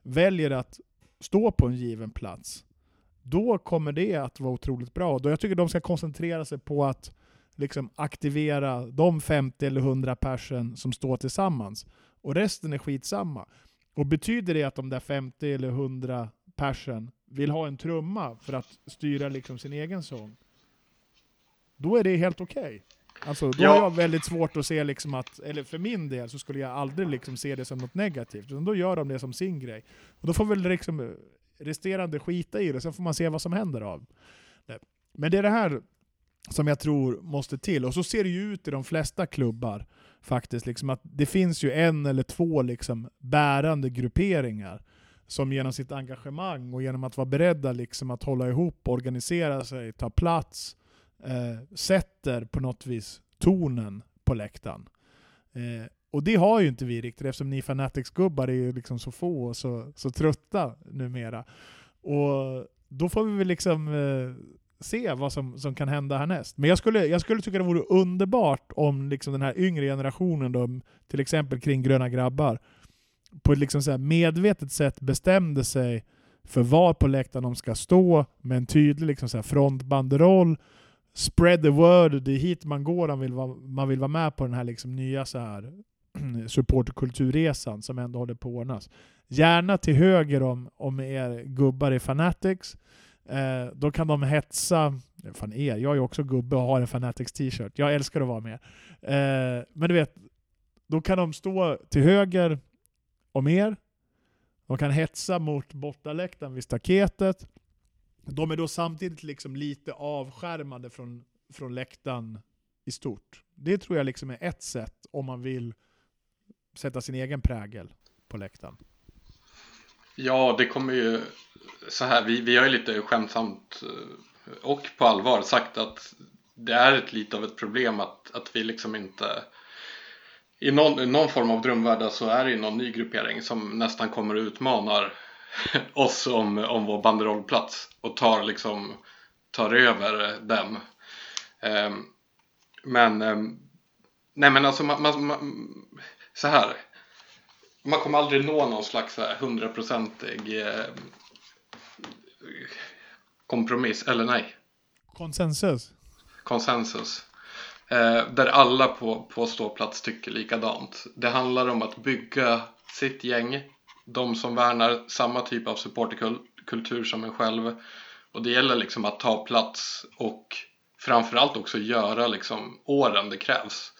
väljer att stå på en given plats, då kommer det att vara otroligt bra. Då jag tycker de ska koncentrera sig på att liksom aktivera de 50 eller 100 personer som står tillsammans. Och resten är skitsamma. Och betyder det att de där 50 eller 100 personer vill ha en trumma för att styra liksom sin egen sång, då är det helt okej. Okay. Alltså, då ja. har jag väldigt svårt att se liksom att, eller för min del så skulle jag aldrig liksom se det som något negativt, utan då gör de det som sin grej. Och då får väl liksom resterande skita i det, sen får man se vad som händer av det. Men det är det här som jag tror måste till. Och så ser det ju ut i de flesta klubbar faktiskt. Liksom att det finns ju en eller två liksom bärande grupperingar som genom sitt engagemang och genom att vara beredda liksom att hålla ihop, organisera sig, ta plats, eh, sätter på något vis tonen på läktaren. Eh, och det har ju inte vi riktigt eftersom ni Fanatics-gubbar är ju liksom så få och så, så trötta numera. Och då får vi väl liksom eh, se vad som, som kan hända härnäst. Men jag skulle, jag skulle tycka det vore underbart om liksom den här yngre generationen, då, till exempel kring Gröna Grabbar, på ett liksom så medvetet sätt bestämde sig för var på läktaren de ska stå, med en tydlig liksom så frontbanderoll, spread the word, det är hit man går om vill vara, man vill vara med på den här liksom nya så här supporterkulturresan som ändå håller på att ordnas. Gärna till höger om, om er gubbar i Fanatics, Eh, då kan de hetsa, fan er, jag är ju också gubbe och har en Fanatics t-shirt. Jag älskar att vara med. Eh, men du vet, då kan de stå till höger om er. De kan hetsa mot bortaläktaren vid staketet. De är då samtidigt liksom lite avskärmade från, från läktaren i stort. Det tror jag liksom är ett sätt om man vill sätta sin egen prägel på läktaren. Ja, det kommer ju så här, vi, vi har ju lite skämtsamt eh, och på allvar sagt att det är ett, lite av ett problem att, att vi liksom inte i någon, i någon form av drömvärld så är det ju någon ny gruppering som nästan kommer och utmanar oss om, om vår banderollplats och tar liksom tar över den. Ehm, men ehm, nej men alltså man, man, man, så här man kommer aldrig nå någon slags hundraprocentig eh, kompromiss, eller nej. Konsensus. Konsensus. Eh, där alla på, på ståplats tycker likadant. Det handlar om att bygga sitt gäng. De som värnar samma typ av supporterkultur som en själv. Och det gäller liksom att ta plats och framförallt också göra liksom åren det krävs.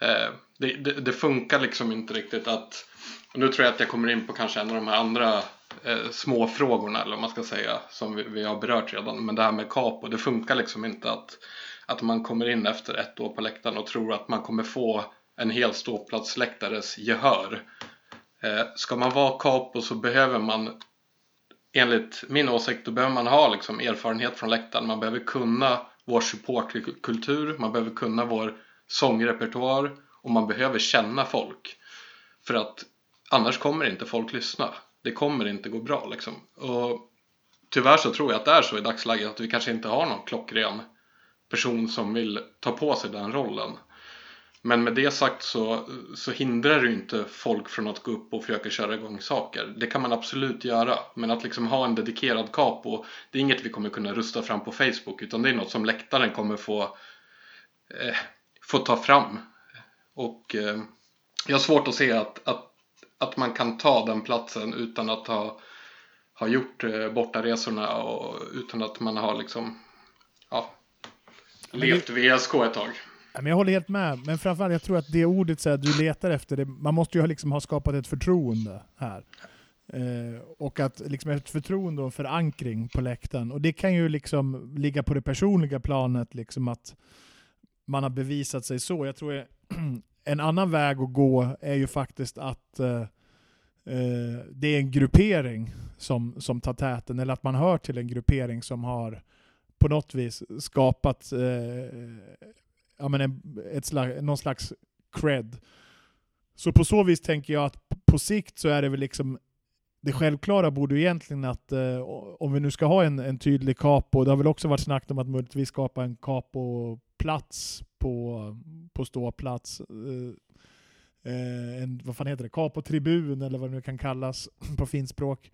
Eh, det, det, det, funkar liksom inte riktigt att nu tror jag att jag kommer in på kanske en av de här andra eh, småfrågorna eller vad man ska säga som vi, vi, har berört redan. Men det här med Capo, det funkar liksom inte att, att man kommer in efter ett år på läktaren och tror att man kommer få en hel ståplatsläktares gehör. Eh, ska man vara Capo så behöver man enligt min åsikt då behöver man ha liksom erfarenhet från läktaren. Man behöver kunna vår supportkultur, man behöver kunna vår sångrepertoar och man behöver känna folk. För att annars kommer inte folk lyssna. Det kommer inte gå bra liksom. Och tyvärr så tror jag att det är så i dagsläget att vi kanske inte har någon klockren person som vill ta på sig den rollen. Men med det sagt så, så hindrar det ju inte folk från att gå upp och försöka köra igång saker. Det kan man absolut göra. Men att liksom ha en dedikerad capo, det är inget vi kommer kunna rusta fram på Facebook utan det är något som läktaren kommer få, eh, få ta fram. Och eh, jag har svårt att se att, att att man kan ta den platsen utan att ha, ha gjort eh, bortaresorna och utan att man har liksom ja, levt VSK ett tag. jag håller helt med, men framförallt jag tror att det ordet så här, du letar efter, det, man måste ju liksom ha skapat ett förtroende här. Eh, och att liksom ett förtroende och en förankring på läktaren. Och det kan ju liksom ligga på det personliga planet, liksom att man har bevisat sig så. Jag tror en annan väg att gå är ju faktiskt att eh, eh, det är en gruppering som, som tar täten, eller att man hör till en gruppering som har på något vis skapat eh, ja, men en, ett slag, någon slags cred. Så på så vis tänker jag att på sikt så är det väl liksom det självklara borde ju egentligen att eh, om vi nu ska ha en, en tydlig capo, det har väl också varit snack om att möjligtvis skapa en capo-plats på, på ståplats. Eh, eh, en, vad fan heter det? Capo-tribun eller vad det nu kan kallas på finspråk.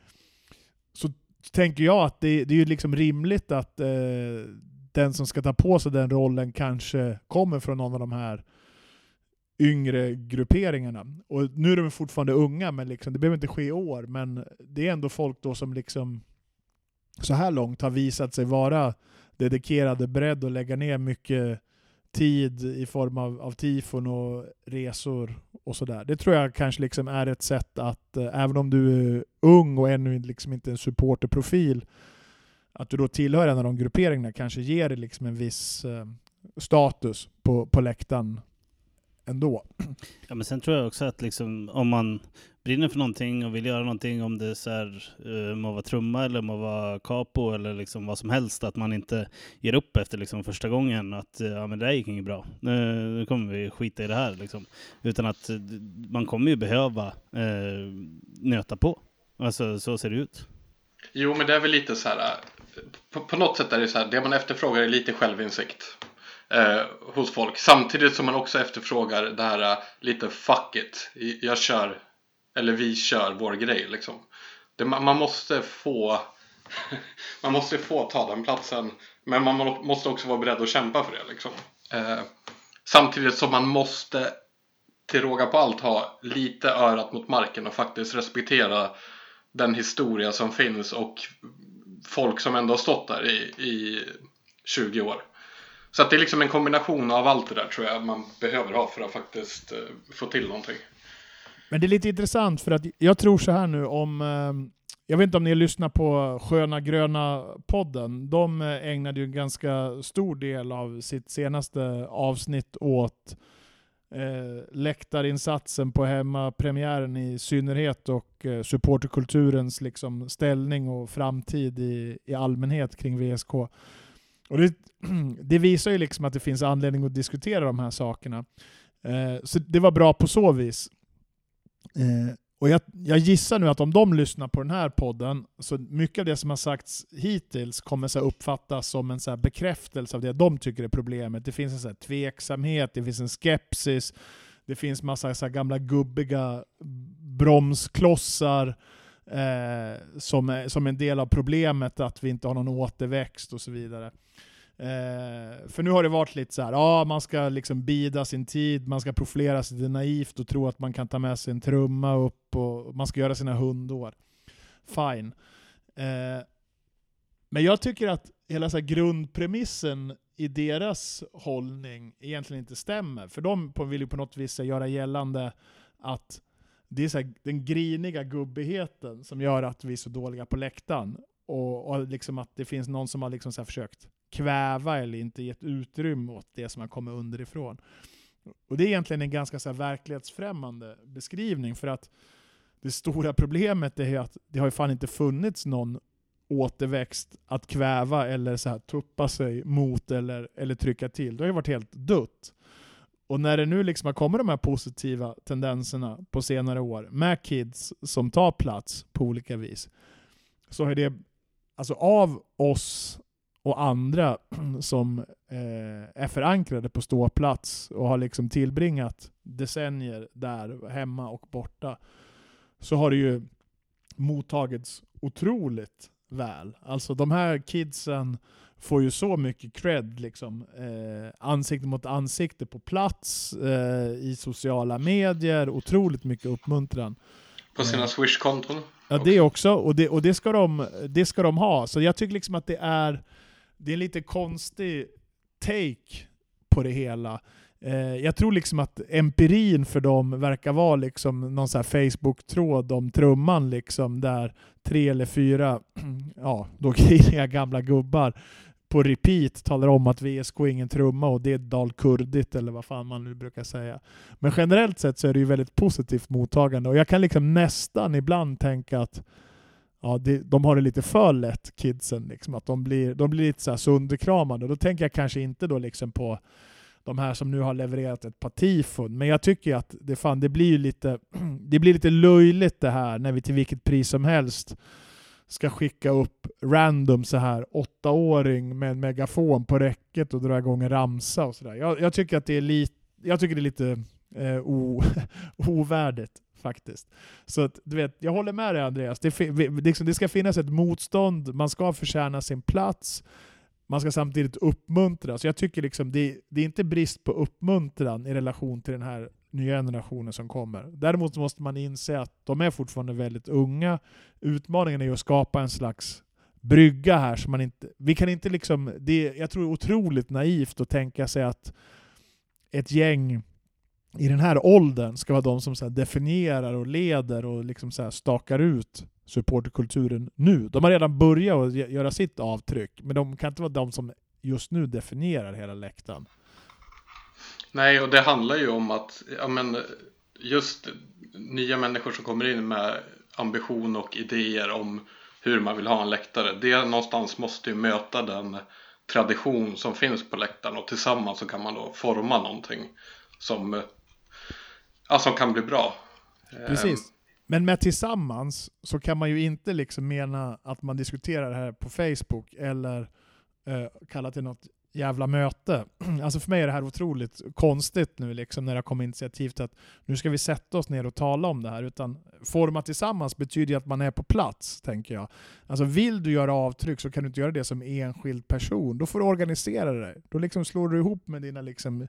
Så tänker jag att det, det är ju liksom rimligt att eh, den som ska ta på sig den rollen kanske kommer från någon av de här yngre grupperingarna. Och nu är de fortfarande unga, men liksom, det behöver inte ske i år. Men det är ändå folk då som liksom så här långt har visat sig vara dedikerade, beredda att lägga ner mycket tid i form av, av tifon och resor och sådär. Det tror jag kanske liksom är ett sätt att, eh, även om du är ung och ännu liksom inte en supporterprofil, att du då tillhör en av de grupperingarna kanske ger dig liksom en viss eh, status på, på läktaren ändå. Ja men sen tror jag också att liksom, om man brinner för någonting och vill göra någonting, om det så här, uh, må vara trumma eller må vara capo eller liksom vad som helst, att man inte ger upp efter liksom första gången att uh, ja men det gick inget bra, nu, nu kommer vi skita i det här liksom. Utan att uh, man kommer ju behöva uh, nöta på. Alltså så ser det ut. Jo men det är väl lite så här, på, på något sätt är det så här, det man efterfrågar är lite självinsikt eh, hos folk. Samtidigt som man också efterfrågar det här eh, lite fuck it. Jag kör, eller vi kör vår grej liksom. Det, man måste få man måste få ta den platsen. Men man måste också vara beredd att kämpa för det liksom. Eh, samtidigt som man måste till råga på allt ha lite örat mot marken och faktiskt respektera den historia som finns och folk som ändå har stått där i, i 20 år. Så att det är liksom en kombination av allt det där tror jag man behöver ha för att faktiskt eh, få till någonting. Men det är lite intressant för att jag tror så här nu om eh, jag vet inte om ni lyssnar på Sköna Gröna-podden. De eh, ägnade ju en ganska stor del av sitt senaste avsnitt åt eh, läktarinsatsen på hemmapremiären i synnerhet och eh, supporterkulturens liksom, ställning och framtid i, i allmänhet kring VSK. Och det, det, visar ju liksom att det finns anledning att diskutera de här sakerna. Eh, så det var bra på så vis. Eh, och jag, jag, gissar nu att om de lyssnar på den här podden, så mycket av det som har sagts hittills kommer så uppfattas som en så bekräftelse av det de tycker är problemet. Det finns en så tveksamhet, det finns en skepsis, det finns massa så gamla gubbiga bromsklossar eh, som, är, som en del av problemet, att vi inte har någon återväxt och så vidare. Eh, för nu har det varit lite så här, ja man ska liksom bida sin tid, man ska profilera sig lite naivt och tro att man kan ta med sig en trumma upp och man ska göra sina hundår. Fine. Eh, men jag tycker att hela så grundpremissen i deras hållning egentligen inte stämmer. För de vill ju på något vis göra gällande att det är så den griniga gubbigheten som gör att vi är så dåliga på läktaren. Och, och liksom att det finns någon som har liksom så försökt kväva eller inte gett utrymme åt det som har kommit underifrån. Och det är egentligen en ganska så verklighetsfrämmande beskrivning för att det stora problemet är att det har ju fan inte funnits någon återväxt att kväva eller så här tuppa sig mot eller, eller trycka till. Det har ju varit helt dött. Och när det nu liksom har kommit de här positiva tendenserna på senare år med kids som tar plats på olika vis, så har det alltså av oss och andra som eh, är förankrade på ståplats och har liksom tillbringat decennier där hemma och borta, så har det ju mottagits otroligt väl. Alltså de här kidsen får ju så mycket cred, liksom, eh, ansikte mot ansikte på plats, eh, i sociala medier, otroligt mycket uppmuntran. På sina eh. Swish-konton? Ja, det också, och, det, och det, ska de, det ska de ha. Så jag tycker liksom att det är det är en lite konstig take på det hela. Eh, jag tror liksom att empirin för dem verkar vara liksom någon Facebook-tråd om trumman, liksom, där tre eller fyra ja, då griniga gamla gubbar på repeat talar om att VSK är ingen trumma och det är dalkurdigt eller vad fan man nu brukar säga. Men generellt sett så är det ju väldigt positivt mottagande och jag kan liksom nästan ibland tänka att ja, det, de har det lite för lätt, kidsen. Liksom, att de blir, de blir lite så här sönderkramade. Då tänker jag kanske inte då liksom på de här som nu har levererat ett par tifon. Men jag tycker att det, fan, det, blir lite, det blir lite löjligt det här när vi till vilket pris som helst ska skicka upp random så här åttaåring med en megafon på räcket och dra igång en ramsa och sådär. Jag, jag, tycker att det är lite, jag tycker det är lite eh, o, ovärdigt faktiskt. Så att, du vet, jag håller med dig Andreas. Det, liksom, det ska finnas ett motstånd, man ska förtjäna sin plats man ska samtidigt uppmuntra. Så jag tycker liksom det, det, är inte brist på uppmuntran i relation till den här nya generationen som kommer. Däremot måste man inse att de är fortfarande väldigt unga. Utmaningen är ju att skapa en slags brygga här. Så man inte, vi kan inte liksom, det, jag tror det är otroligt naivt att tänka sig att ett gäng i den här åldern ska vara de som så definierar och leder och liksom så stakar ut supporterkulturen nu. De har redan börjat att göra sitt avtryck, men de kan inte vara de som just nu definierar hela läktaren. Nej, och det handlar ju om att ja, men just nya människor som kommer in med ambition och idéer om hur man vill ha en läktare. Det någonstans måste ju möta den tradition som finns på läktaren och tillsammans så kan man då forma någonting som, ja, som kan bli bra. Eh, Precis. Men med tillsammans så kan man ju inte liksom mena att man diskuterar det här på Facebook eller eh, kallar till något jävla möte. Alltså för mig är det här otroligt konstigt nu liksom när det kommer initiativ till att nu ska vi sätta oss ner och tala om det här. Utan forma tillsammans betyder ju att man är på plats, tänker jag. Alltså vill du göra avtryck så kan du inte göra det som enskild person. Då får du organisera dig. Då liksom slår du ihop med dina liksom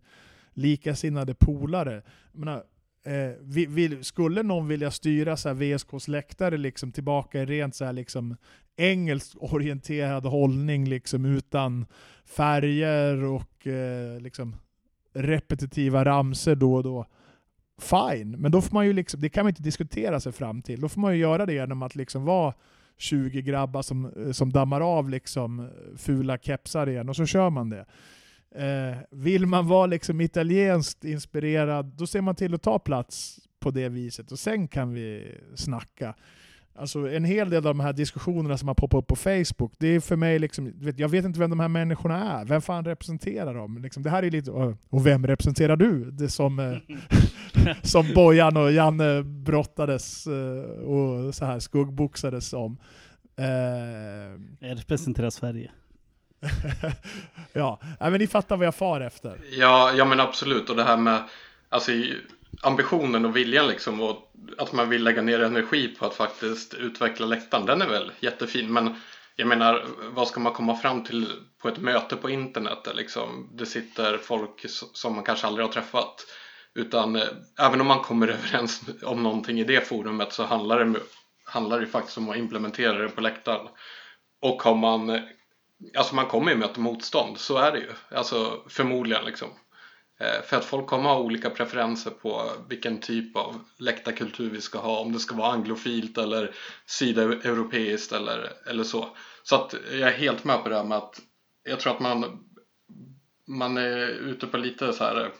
likasinnade polare. Jag menar, Eh, vill, skulle någon vilja styra så här VSKs läktare liksom tillbaka i rent så här liksom engelskt orienterad hållning liksom utan färger och eh, liksom repetitiva ramser då och då. Fine, men då får man ju liksom, det kan man inte diskutera sig fram till. Då får man ju göra det genom att liksom vara 20 grabbar som, eh, som dammar av liksom fula kepsar igen och så kör man det. Eh, vill man vara liksom italienskt inspirerad, då ser man till att ta plats på det viset och sen kan vi snacka. Alltså en hel del av de här diskussionerna som har poppat upp på Facebook, det är för mig liksom, jag vet inte vem de här människorna är. Vem fan representerar dem? Liksom, det här är lite, och vem representerar du? Det som, eh, som Bojan och Janne brottades eh, och så här skuggboxades om. Eh, jag representerar Sverige. ja, men ni fattar vad jag far efter. Ja, ja men absolut. Och det här med alltså, ambitionen och viljan liksom. Och att man vill lägga ner energi på att faktiskt utveckla läktaren. Den är väl jättefin. Men jag menar, vad ska man komma fram till på ett möte på internet där liksom det sitter folk som man kanske aldrig har träffat. Utan eh, även om man kommer överens om någonting i det forumet så handlar det, handlar det faktiskt om att implementera det på läktaren. Och har man eh, Alltså man kommer ju möta motstånd, så är det ju. Alltså förmodligen liksom. Eh, för att folk kommer ha olika preferenser på vilken typ av läktarkultur vi ska ha. Om det ska vara anglofilt eller sydeuropeiskt eller, eller så. Så att jag är helt med på det här med att jag tror att man, man är ute på lite så här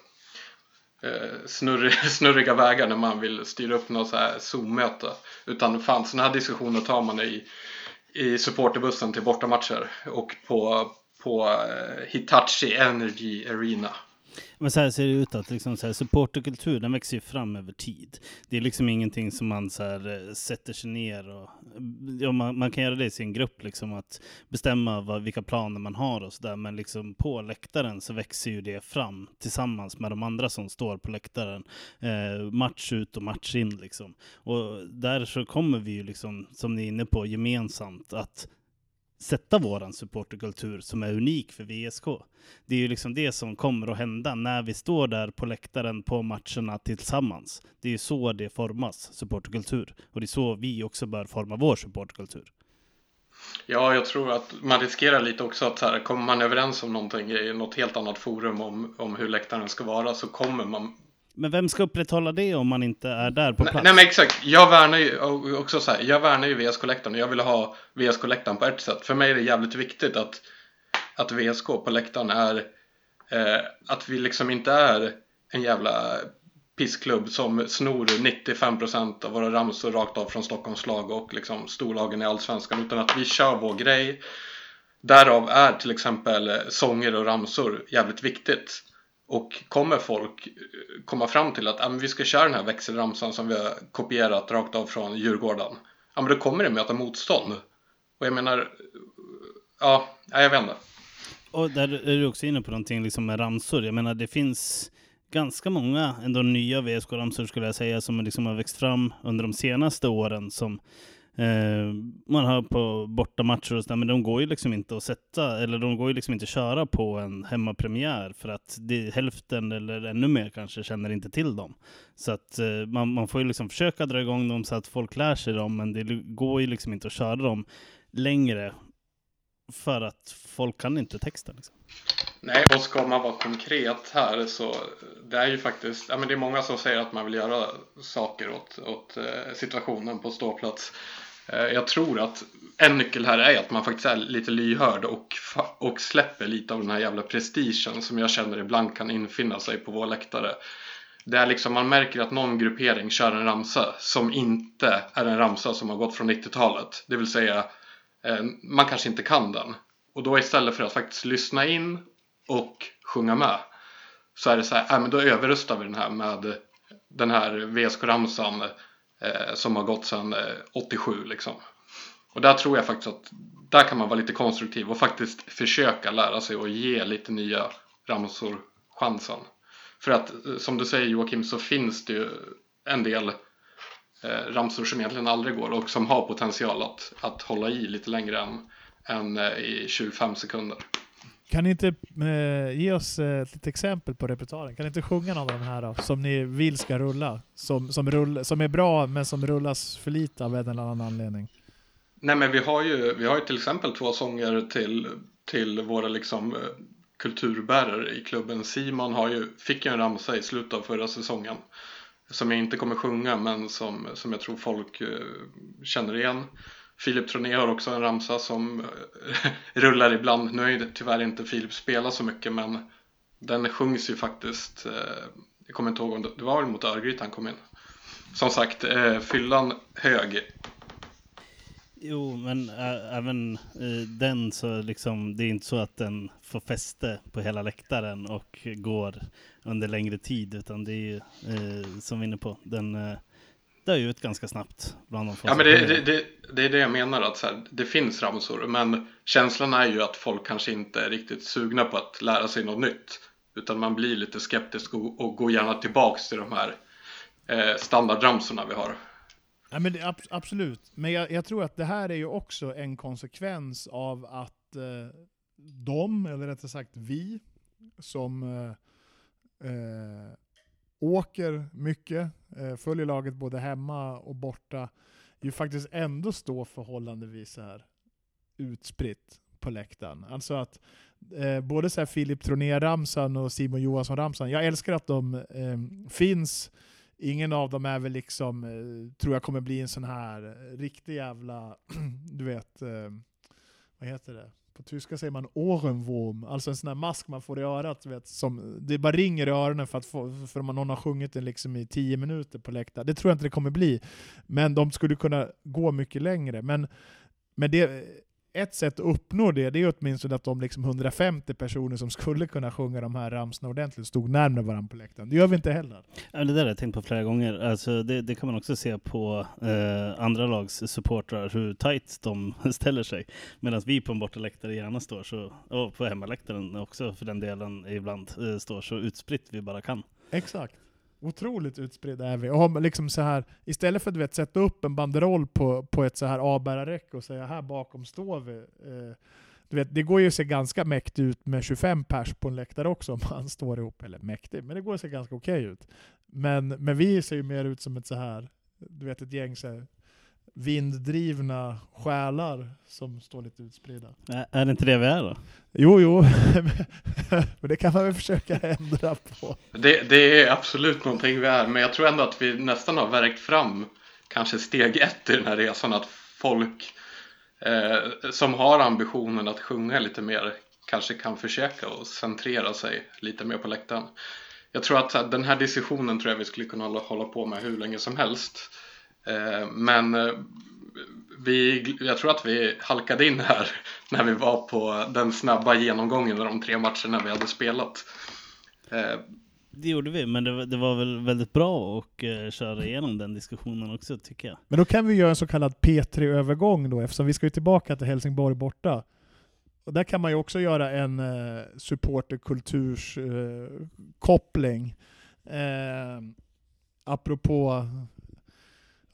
eh, snurrig, snurriga vägar när man vill styra upp något så här Zoom-möte. Utan fan, sådana här diskussioner tar man i i supporterbussen till bortamatcher och på, på eh, Hitachi Energy Arena. Men så här ser det ut att liksom så här, supporterkultur, den växer ju fram över tid. Det är liksom ingenting som man så här, eh, sätter sig ner och... Ja, man, man kan göra det i sin grupp, liksom att bestämma vad, vilka planer man har och sådär. Men liksom på läktaren så växer ju det fram tillsammans med de andra som står på läktaren. Eh, match ut och match in liksom. Och där så kommer vi ju liksom, som ni är inne på, gemensamt att sätta våran supporterkultur som är unik för VSK. Det är ju liksom det som kommer att hända när vi står där på läktaren på matcherna tillsammans. Det är ju så det formas, supporterkultur. Och det är så vi också bör forma vår supporterkultur. Ja, jag tror att man riskerar lite också att så här, kommer man överens om någonting i något helt annat forum om, om hur läktaren ska vara så kommer man men vem ska upprätthålla det om man inte är där på plats? Nej, men exakt, jag värnar ju också så här, jag värnar ju VSK-läktaren och jag vill ha VSK-läktaren på ett sätt. För mig är det jävligt viktigt att att VSK på läktaren är eh, att vi liksom inte är en jävla pissklubb som snor 95% av våra ramsor rakt av från Stockholms lag och liksom storlagen i Allsvenskan utan att vi kör vår grej. Därav är till exempel sånger och ramsor jävligt viktigt. Och kommer folk eh, komma fram till att ah, vi ska köra den här växelramsan som vi har kopierat rakt av från Djurgården. Ja men då kommer det möta motstånd. Och jag menar, ja, jag vet inte. Och där är du också inne på någonting liksom med ramsor. Jag menar det finns ganska många ändå nya VSK-ramsor skulle jag säga som liksom har växt fram under de senaste åren som eh, man hör på bortamatcher och sådär, men de går ju liksom inte att sätta, eller de går ju liksom inte att köra på en hemmapremiär för att det, hälften eller ännu mer kanske känner inte till dem. Så att eh, man, man får ju liksom försöka dra igång dem så att folk lär sig dem, men det går ju liksom inte att köra dem längre för att folk kan inte texten. Liksom. Nej, och ska man vara konkret här så det är ju faktiskt, ja men det är många som säger att man vill göra saker åt, åt eh, situationen på ståplats. Eh, jag tror att en nyckel här är att man faktiskt är lite lyhörd och, och släpper lite av den här jävla prestigen som jag känner ibland kan infinna sig på vår läktare. Det är liksom, man märker att någon gruppering kör en ramsa som inte är en ramsa som har gått från 90-talet. Det vill säga, eh, man kanske inte kan den. Och då istället för att faktiskt lyssna in och sjunga med så är det så här, äh, men då överröstar vi den här med den här VSK-ramsan Eh, som har gått sedan eh, 87 liksom. Och där tror jag faktiskt att där kan man vara lite konstruktiv och faktiskt försöka lära sig och ge lite nya ramsor chansen. För att eh, som du säger Joakim så finns det ju en del eh, ramsor som egentligen aldrig går och som har potential att, att hålla i lite längre än, än eh, i 25 sekunder. Kan ni inte eh, ge oss eh, ett litet exempel på repertoaren? Kan ni inte sjunga någon av de här då, som ni vill ska rulla? Som, som, rull, som är bra men som rullas för lite av en eller annan anledning? Nej men vi har ju, vi har ju till exempel två sånger till, till våra liksom eh, kulturbärare i klubben. Simon har ju, fick ju en ramsa i slutet av förra säsongen som jag inte kommer sjunga men som, som jag tror folk eh, känner igen. Filip Troné har också en ramsa som eh, rullar ibland. Nu har ju tyvärr inte Filip spelat så mycket men den sjungs ju faktiskt. Eh, jag kommer inte ihåg om det, det var väl mot Örgryte han kom in. Som sagt, eh, fyllan hög. Jo, men eh, även den så liksom, det är inte så att den får fäste på hela läktaren och går under längre tid, utan det är ju som vi är inne på, den dör ju ut ganska snabbt. Bland de ja, men det, det, det, det, är det jag menar, att så här, det finns ramsor, men känslan är ju att folk kanske inte är riktigt sugna på att lära sig något nytt. Utan man blir lite skeptisk och, och går gärna tillbaks till de här eh, standardramsorna vi har. Ja, men det, absolut, men jag, jag, tror att det här är ju också en konsekvens av att eh, de, eller rättare sagt vi, som eh, eh åker mycket, eh, följer laget både hemma och borta, ju faktiskt ändå står förhållandevis här utspritt på läktaren. Alltså att eh, både så här Filip Troné-ramsan och Simon Johansson-ramsan, jag älskar att de eh, finns. Ingen av dem är väl liksom, eh, tror jag kommer bli en sån här riktig jävla, du vet, eh, vad heter det? På tyska säger man Ohrenwurm, alltså en sån här mask man får i örat. Vet, som, det bara ringer i öronen för att få, för någon har sjungit den liksom i tio minuter på läktaren. Det tror jag inte det kommer bli. Men de skulle kunna gå mycket längre. Men, men det, ett sätt att uppnå det, det är åtminstone att de liksom 150 personer som skulle kunna sjunga de här ramsorna ordentligt stod närmare varandra på läktaren. Det gör vi inte heller. Ja, det där har jag tänkt på flera gånger. Alltså, det, det kan man också se på eh, andra lags supportrar, hur tight de ställer sig. Medan vi på en bortaläktare gärna står, så, och på hemmaläktaren också för den delen ibland, eh, står så utspritt vi bara kan. Exakt. Otroligt utspridda är vi. Och liksom så här, istället för att vet, sätta upp en banderoll på, på ett så här avbärarräcke och säga här bakom står vi. Eh, du vet, det går ju att se ganska mäktigt ut med 25 pers på en läktare också om man står ihop. Eller mäktig, men det går att se ganska okej okay ut. Men, men vi ser ju mer ut som ett så här, du vet ett gäng så här, vinddrivna själar som står lite utspridda. Är det inte det vi är då? Jo, jo, men det kan man väl försöka ändra på. Det, det, är absolut någonting vi är, men jag tror ändå att vi nästan har verkt fram kanske steg ett i den här resan, att folk eh, som har ambitionen att sjunga lite mer kanske kan försöka och centrera sig lite mer på läktaren. Jag tror att den här diskussionen tror jag vi skulle kunna hålla, hålla på med hur länge som helst. Eh, men eh, vi, jag tror att vi halkade in här när vi var på den snabba genomgången av de tre matcherna vi hade spelat. Eh, det gjorde vi, men det, det, var väl väldigt bra att uh, köra igenom den diskussionen också tycker jag. Men då kan vi göra en så kallad P3-övergång då, eftersom vi ska ju tillbaka till Helsingborg borta. Och där kan man ju också göra en uh, supporterkulturskoppling. Uh, apropå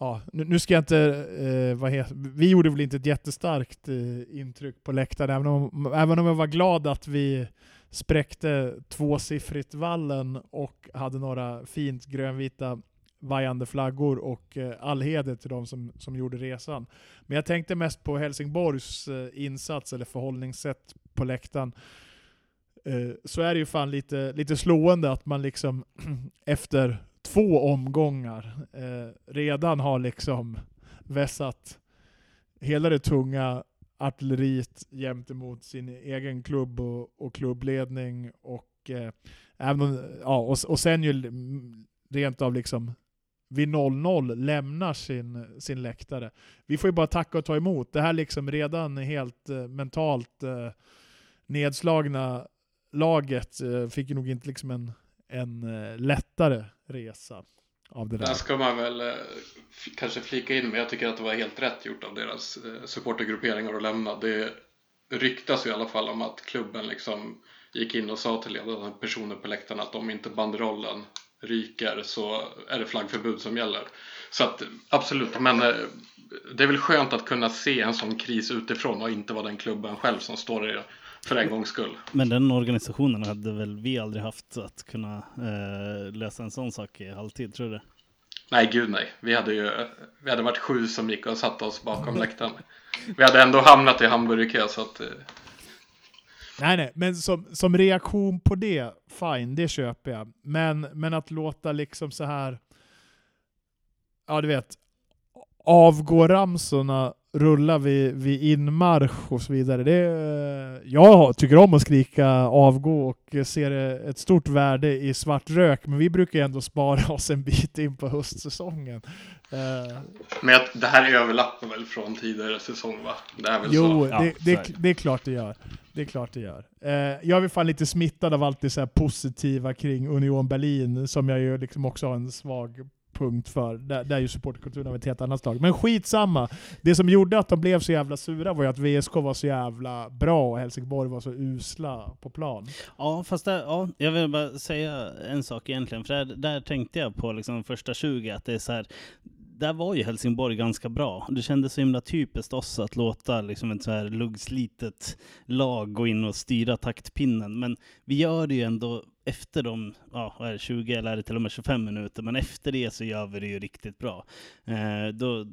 ja, nu, nu, ska jag inte, eh, vad heter, vi gjorde väl inte ett jättestarkt eh, intryck på läktaren, även om, även om jag var glad att vi spräckte tvåsiffrigt vallen och hade några fint grönvita vajande flaggor och eh, all heder till de som, som gjorde resan. Men jag tänkte mest på Helsingborgs eh, insats eller förhållningssätt på läktaren. Eh, så är det ju fan lite, lite slående att man liksom efter två omgångar eh, redan har liksom vässat hela det tunga artilleriet gentemot sin egen klubb och, och klubbledning och eh, även ja, och, och sen ju rent av liksom vid 0-0 lämnar sin, sin läktare. Vi får ju bara tacka och ta emot. Det här liksom redan helt eh, mentalt eh, nedslagna laget eh, fick ju nog inte liksom en, en eh, lättare resa av det där. Där ska man väl eh, kanske flika in med, jag tycker att det var helt rätt gjort av deras eh, supportergrupperingar att lämna. Det ryktas i alla fall om att klubben liksom gick in och sa till ledande personer på läktarna att om inte banderollen ryker så är det flaggförbud som gäller. Så att absolut, men eh, det är väl skönt att kunna se en sån kris utifrån och inte vara den klubben själv som står i det för en gångs skull. Men den organisationen hade väl vi aldrig haft att kunna eh, lösa en sån sak i halvtid, tror du? Nej, gud nej. Vi hade ju vi hade varit sju som gick och satt oss bakom läktaren. Vi hade ändå hamnat i hamburgerkö så att... Eh... Nej, nej, men som, som reaktion på det, fine, det köper jag. Men, men att låta liksom så här... Ja, du vet. Avgå ramsorna rulla vid, vid inmarsch och så vidare. Det, jag tycker om att skrika avgå och ser ett stort värde i svart rök, men vi brukar ändå spara oss en bit in på höstsäsongen. Eh, men det här överlappar väl från tidigare säsong va? Det är väl jo, så? Det, ja, det, det, är klart det gör. Det är klart det gör. Eh, jag är fan lite smittad av allt det så positiva kring Union Berlin, som jag ju liksom också har en svag punkt för. Där, där är ju supportkulturen av ett helt annat slag. Men skitsamma. Det som gjorde att de blev så jävla sura var ju att VSK var så jävla bra och Helsingborg var så usla på plan. Ja, fast där, ja, jag vill bara säga en sak egentligen. För där, där tänkte jag på liksom första 20, att det är så här, där var ju Helsingborg ganska bra. Det kändes så himla typiskt oss att låta liksom ett så här luggslitet lag gå in och styra taktpinnen. Men vi gör det ju ändå efter de ja, är det, 20 eller är det till och med 25 minuter, men efter det så gör vi det ju riktigt bra. Eh, då,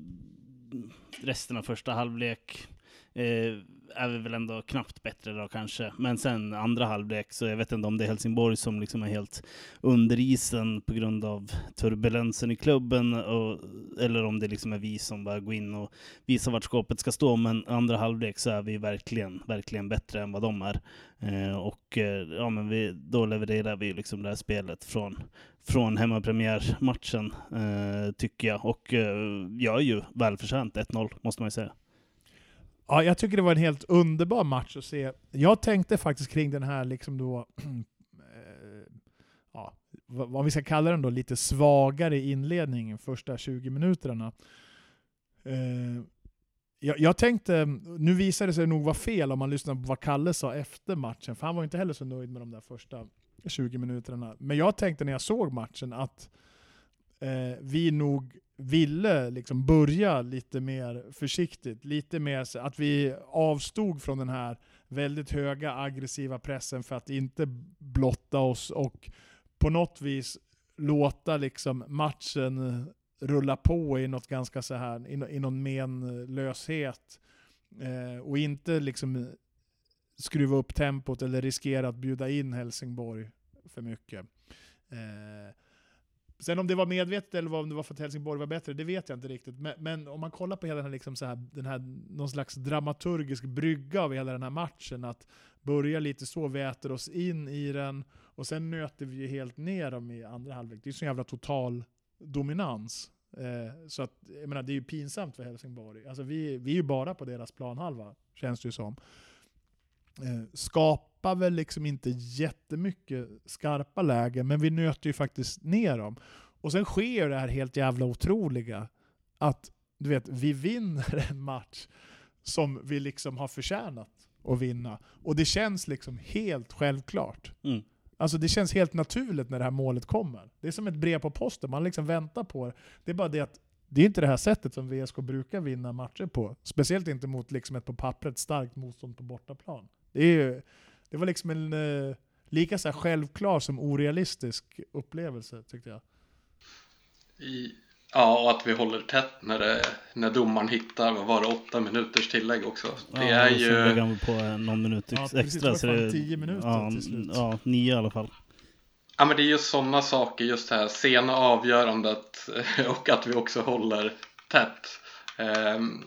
resten av första halvlek eh, är vi väl ändå knappt bättre då kanske. Men sen andra halvlek så jag vet inte om det är Helsingborg som liksom är helt under isen på grund av turbulensen i klubben och, eller om det liksom är vi som bara går in och visar vart skåpet ska stå. Men andra halvlek så är vi verkligen, verkligen bättre än vad de är. Eh, och eh, ja, men vi, då levererar vi liksom det här spelet från, från hemmapremiärmatchen eh, tycker jag. Och eh, gör ju välförtjänt 1-0 måste man ju säga. Ja, jag tycker det var en helt underbar match att se. Jag tänkte faktiskt kring den här, liksom då, eh, ja, vad vi ska kalla den då, lite svagare inledning, första 20 minuterna. Eh, jag, jag, tänkte, nu visade det sig nog vara fel om man lyssnar på vad Kalle sa efter matchen, för han var inte heller så nöjd med de där första 20 minuterna. Men jag tänkte när jag såg matchen att eh, vi nog ville liksom börja lite mer försiktigt. Lite mer att vi avstod från den här väldigt höga aggressiva pressen för att inte blotta oss och på något vis låta liksom matchen rulla på i något ganska så här, i, i någon menlöshet. Eh, och inte liksom skruva upp tempot eller riskera att bjuda in Helsingborg för mycket. Eh, Sen om det var medvetet eller om det var för att Helsingborg var bättre, det vet jag inte riktigt. Men, men om man kollar på hela den här, liksom så här, den här, någon slags dramaturgisk brygga av hela den här matchen, att börja lite så, vi äter oss in i den, och sen nöter vi ju helt ner dem i andra halvlek. Det är ju så jävla total dominans. Eh, så att, jag menar, det är ju pinsamt för Helsingborg. Alltså vi, vi är ju bara på deras planhalva, känns det ju som. Eh, skapar väl liksom inte jättemycket skarpa lägen, men vi nöter ju faktiskt ner dem. Och sen sker det här helt jävla otroliga, att du vet, vi vinner en match som vi liksom har förtjänat att vinna. Och det känns liksom helt självklart. Mm. Alltså det känns helt naturligt när det här målet kommer. Det är som ett brev på posten, man liksom väntar på det. Det är bara det att det är inte det här sättet som VSK brukar vinna matcher på. Speciellt inte mot liksom ett på pappret starkt motstånd på bortaplan. Det, är ju, det var liksom en eh, lika så självklar som orealistisk upplevelse tyckte jag. I, ja, och att vi håller tätt när, det, när domaren hittar, vad var det, åtta minuters tillägg också. Det ja, är ju... lägger han på någon minut Ja, extra. precis, så det, tio minuter ja, till slut. Ja, nio i alla fall. Ja men det är just sådana saker, just det här sena avgörandet och att vi också håller tätt. Ehm,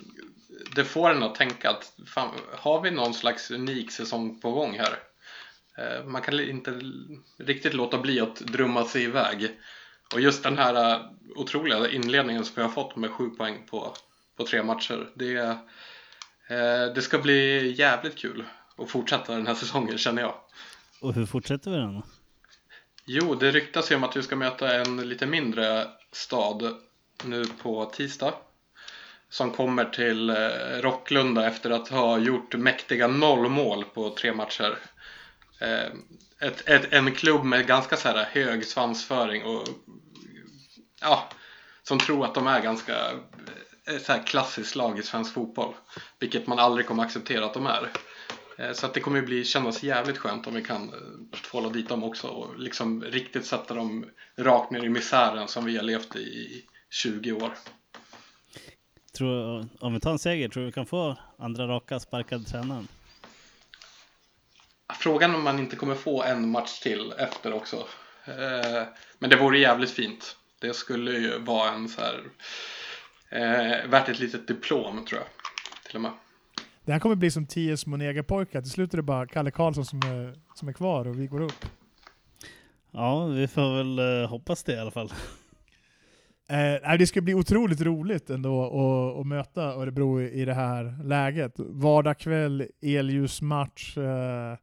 Det får en att tänka att fan, har vi någon slags unik säsong på gång här? Eh, Man kan inte riktigt låta bli att drömma sig iväg. Och just den här eh, otroliga inledningen som vi har fått med sju poäng på, på tre matcher. Det, eh, det ska bli jävligt kul att fortsätta den här säsongen känner jag. Och hur fortsätter vi den då? Jo, det ryktas ju om att vi ska möta en lite mindre stad nu på tisdag. Som kommer till eh, Rocklunda efter att ha gjort mäktiga noll mål på tre matcher. Eh, Ett, ett, en klubb med ganska så här hög svansföring och ja, som tror att de är ganska eh, så här klassiskt lag i svensk fotboll. Vilket man aldrig kommer acceptera att de är. Eh, så att det kommer bli, kännas jävligt skönt om vi kan eh, tvåla dit dem också och liksom riktigt sätta dem rakt ner i misären som vi har levt i i 20 år. Tror, om vi tar en seger, tror du vi kan få andra raka sparkade tränaren? Frågan om man inte kommer få en match till efter också. Eh, Men det vore jävligt fint. Det skulle ju vara en så här eh, värt ett litet diplom tror jag. Till och med. Det här kommer bli som tio små negerpojkar. Till slut är det bara Kalle Karlsson som är, som är kvar och vi går upp. Ja, vi får väl eh, hoppas det i alla fall. Eh, det ska bli otroligt roligt ändå att, att möta Örebro i det här läget. Vardagskväll, elljusmatch, eh,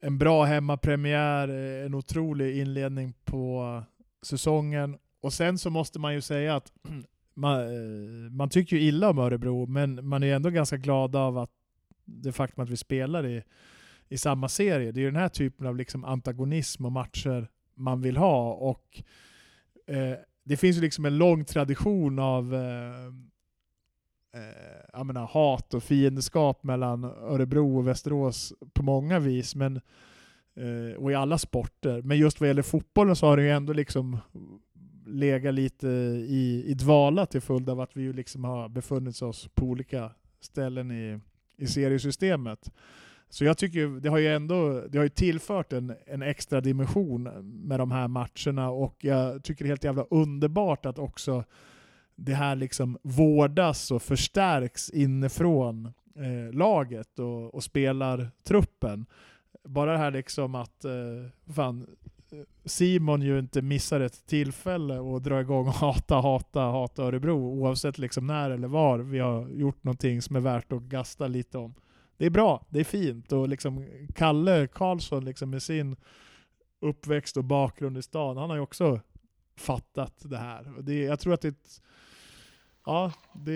en bra hemmapremiär, eh, en otrolig inledning på säsongen. Och sen så måste man ju säga att man, eh, man tycker ju illa om Örebro, men man är ändå ganska glad av att det faktum att vi spelar i, i samma serie. Det är ju den här typen av liksom antagonism och matcher man vill ha. och eh, det finns ju liksom en lång tradition av eh, eh jag menar, hat och fiendskap mellan Örebro och Västerås på många vis, men, eh, och i alla sporter. Men just vad gäller fotbollen så har det ju ändå liksom legat lite i, i dvala till följd av att vi ju liksom har befunnit oss på olika ställen i, i seriesystemet. Så jag tycker det har ju ändå det har ju tillfört en, en extra dimension med de här matcherna och jag tycker det är helt jävla underbart att också det här liksom vårdas och förstärks inifrån eh, laget och, och spelartruppen. Bara det här liksom att eh, fan, Simon ju inte missar ett tillfälle och dra igång och hata, hata, hata Örebro oavsett liksom när eller var vi har gjort någonting som är värt att gasta lite om det är bra, det är fint. Och liksom Kalle Karlsson liksom med sin uppväxt och bakgrund i stan, han har ju också fattat det här. Det, jag tror att det, ja, det,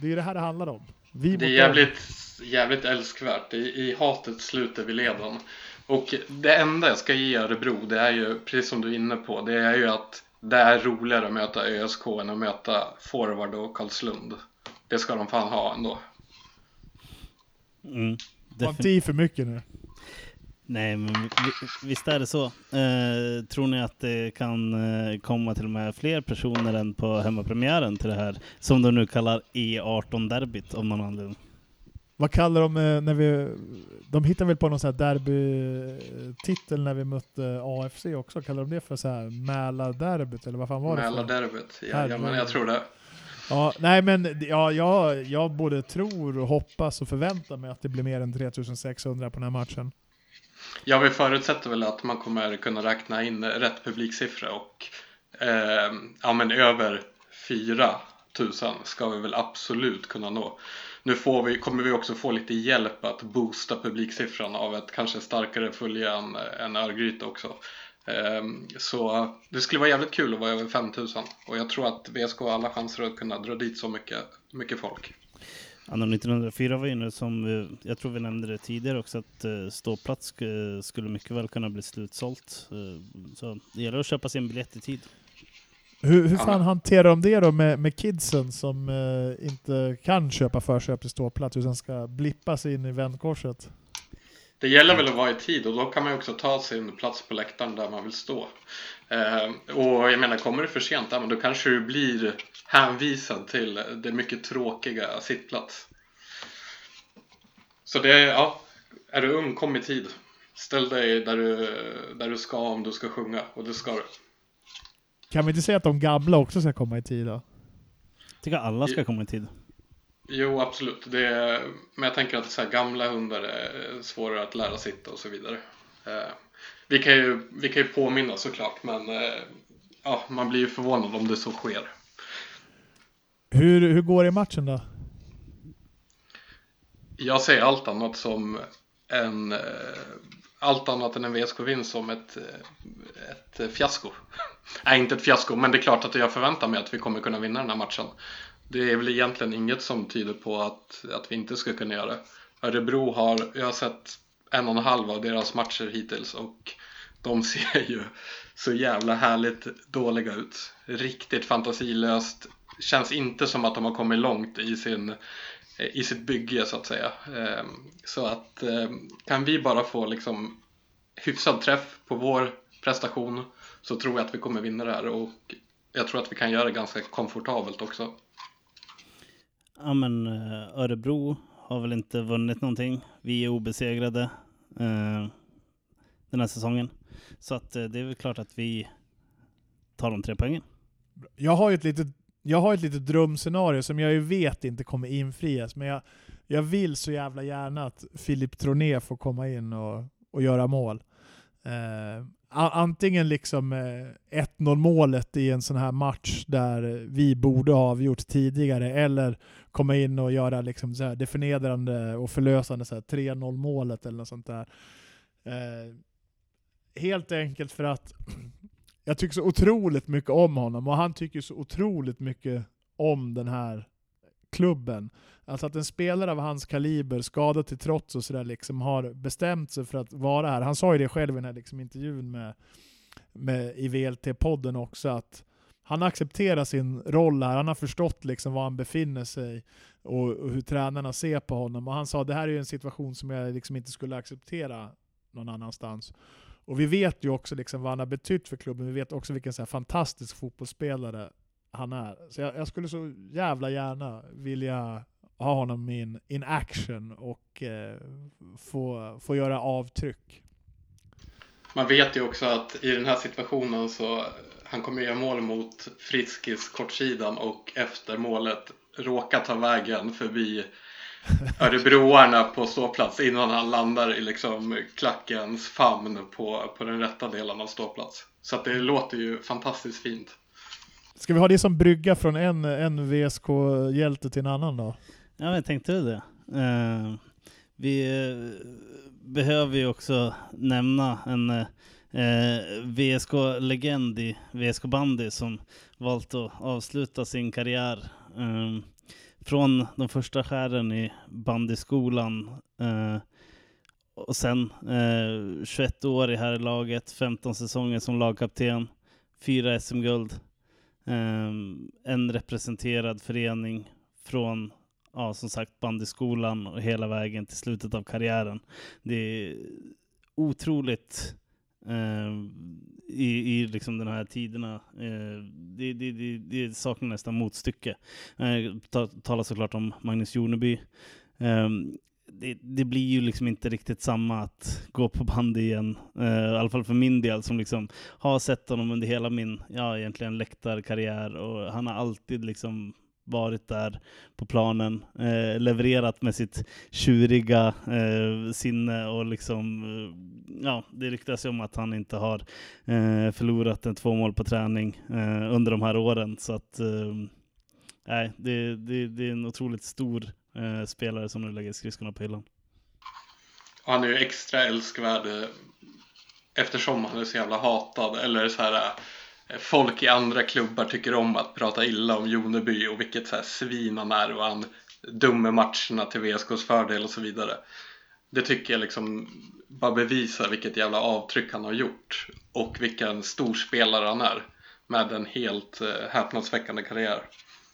det är det här det handlar om. Vi Det är jävligt, jävligt älskvärt. I, I hatet sluter vi leden. Och det enda jag ska ge Örebro, det är ju, precis som du är inne på, det är ju att det är roligare att möta ÖSK än att möta Forward och Karlslund. Det ska de fan ha ändå. Mm, defin- inte i för mycket nu. Nej, men vi- vi- visst är det så. Eh, tror ni att det kan eh, komma till och med fler personer än på hemmapremiären till det här, som de nu kallar E18-derbyt av någon anledning? Vad kallar de eh, när vi... De hittade väl på någon sån här derbytitel när vi mötte AFC också. Kallar de det för så här Mälarderbyt eller vad fan var det? Mälarderbyt, ja, ja men jag tror det. Ja, nej men ja, jag, jag både tror och hoppas och förväntar mig att det blir mer än 3600 på den här matchen. Ja, vi förutsätter väl att man kommer kunna räkna in rätt publiksiffra och eh, ja, men över 4000 ska vi väl absolut kunna nå. Nu får vi, kommer vi också få lite hjälp att boosta publiksiffran av ett kanske starkare följe än, än Örgryte också. Ehm, så det skulle vara jävligt kul att vara över 5000 och jag tror att VSK har alla chanser att kunna dra dit så mycket, mycket folk. Anno 1904 var inne som, jag tror vi nämnde det tidigare också, att eh, ståplats skulle mycket väl kunna bli slutsålt. Eh, så det gäller att köpa sin biljett i tid. Hur, hur fan hanterar de det då med, med kidsen som eh, inte kan köpa förköp till ståplats utan ska blippa sig in i vändkorset? Det gäller väl att vara i tid och då kan man ju också ta sin plats på läktaren där man vill stå. Eh, och jag menar, kommer det för sent, ja, men då kanske du blir hänvisad till det mycket tråkiga sittplats. Så det, ja, är du ung, kom i tid. Ställ dig där du, där du ska om du ska sjunga, och det ska du. Kan vi inte säga att de gamla också ska komma i tid då? Jag tycker alla ska komma i tid. Jo, absolut. Det är, men jag tänker att så gamla hundar är svårare att lära sitta och så vidare. Eh, vi, kan ju, vi kan ju påminna såklart, men eh, ja, man blir ju förvånad om det så sker. Hur, hur går det i matchen då? Jag ser allt annat som en eh, allt annat än en VSK-vinst som ett, ett fiasko. Nej, inte ett fiasko, men det är klart att jag förväntar mig att vi kommer kunna vinna den här matchen. Det är väl egentligen inget som tyder på att, att vi inte ska kunna göra det. Örebro har, jag har sett en och en halv av deras matcher hittills och de ser ju så jävla härligt dåliga ut. Riktigt fantasilöst. Känns inte som att de har kommit långt i, sin, i sitt bygge så att säga. Ehm, så att ehm, kan vi bara få liksom hyfsad träff på vår prestation så tror jag att vi kommer vinna det här och jag tror att vi kan göra det ganska komfortabelt också. Ja men eh, Örebro har väl inte vunnit någonting. Vi är obesegrade eh, den här säsongen. Så att eh, det är väl klart att vi tar de tre poängen. Jag har ju ett litet, jag har ett litet drömscenario som jag ju vet inte kommer infrias, men jag, jag vill så jävla gärna att Filip Troné får komma in och, och göra mål. Eh, antingen liksom eh, 1-0 målet i en sån här match där vi borde ha avgjort tidigare, eller komma in och göra liksom så här, det förnedrande och förlösande 3-0 målet eller något sånt där. Eh, helt enkelt för att jag tycker så otroligt mycket om honom och han tycker så otroligt mycket om den här klubben. Alltså att en spelare av hans kaliber, skadad till trots och sådär, liksom har bestämt sig för att vara här. Han sa ju det själv i den här liksom intervjun med, med, i VLT-podden också, att han accepterar sin roll här. Han har förstått liksom var han befinner sig och, och hur tränarna ser på honom. Och han sa att det här är en situation som jag liksom inte skulle acceptera någon annanstans. Och vi vet ju också liksom vad han har betytt för klubben. Vi vet också vilken så fantastisk fotbollsspelare han är. Så jag, jag, skulle så jävla gärna vilja ha honom in, in action och eh, få, få göra avtryck. Man vet ju också att i den här situationen så han kommer göra mål mot Friskis kortsidan och efter målet råka ta vägen förbi Örebroarna på ståplats innan han landar i liksom klackens famn på, på den rätta delen av ståplats. Så att det låter ju fantastiskt fint. Ska vi ha det som brygga från en, en VSK-hjälte till en annan då? Ja, jag tänkte det. Eh, vi eh, behöver ju också nämna en eh, VSK-legend i VSK bandy som valt att avsluta sin karriär eh, från de första skären i bandyskolan eh, och sen 21 år i här laget, 15 säsonger som lagkapten, fyra SM-guld, Ehm, en representerad förening från ja, som sagt bandyskolan och hela vägen till slutet av karriären. Det är otroligt eh, i, i liksom de här tiderna. Eh, det, det, det, det saknar nästan motstycke. Eh, talar såklart om Magnus Joneby. Eh, det, det, blir ju liksom inte riktigt samma att gå på band igen. Uh, I alla fall för min del som liksom har sett honom under hela min, ja egentligen läktarkarriär och han har alltid liksom varit där på planen, eh, levererat med sitt tjuriga eh, sinne och liksom, eh, ja, det ryktas ju om att han inte har eh, förlorat en två mål på träning eh, under de här åren. Så att, nej, det, det, det, är en otroligt stor Eh, spelare som nu lägger skridskorna på hyllan. Han är ju extra älskvärd eh, eftersom han är så jävla hatad, eller så här eh, folk i andra klubbar tycker om att prata illa om Joneby och vilket så här svin han är och han dömer matcherna till VSKs fördel och så vidare. Det tycker jag liksom bara bevisar vilket jävla avtryck han har gjort och vilken stor spelare han är med en helt häpnadsväckande karriär.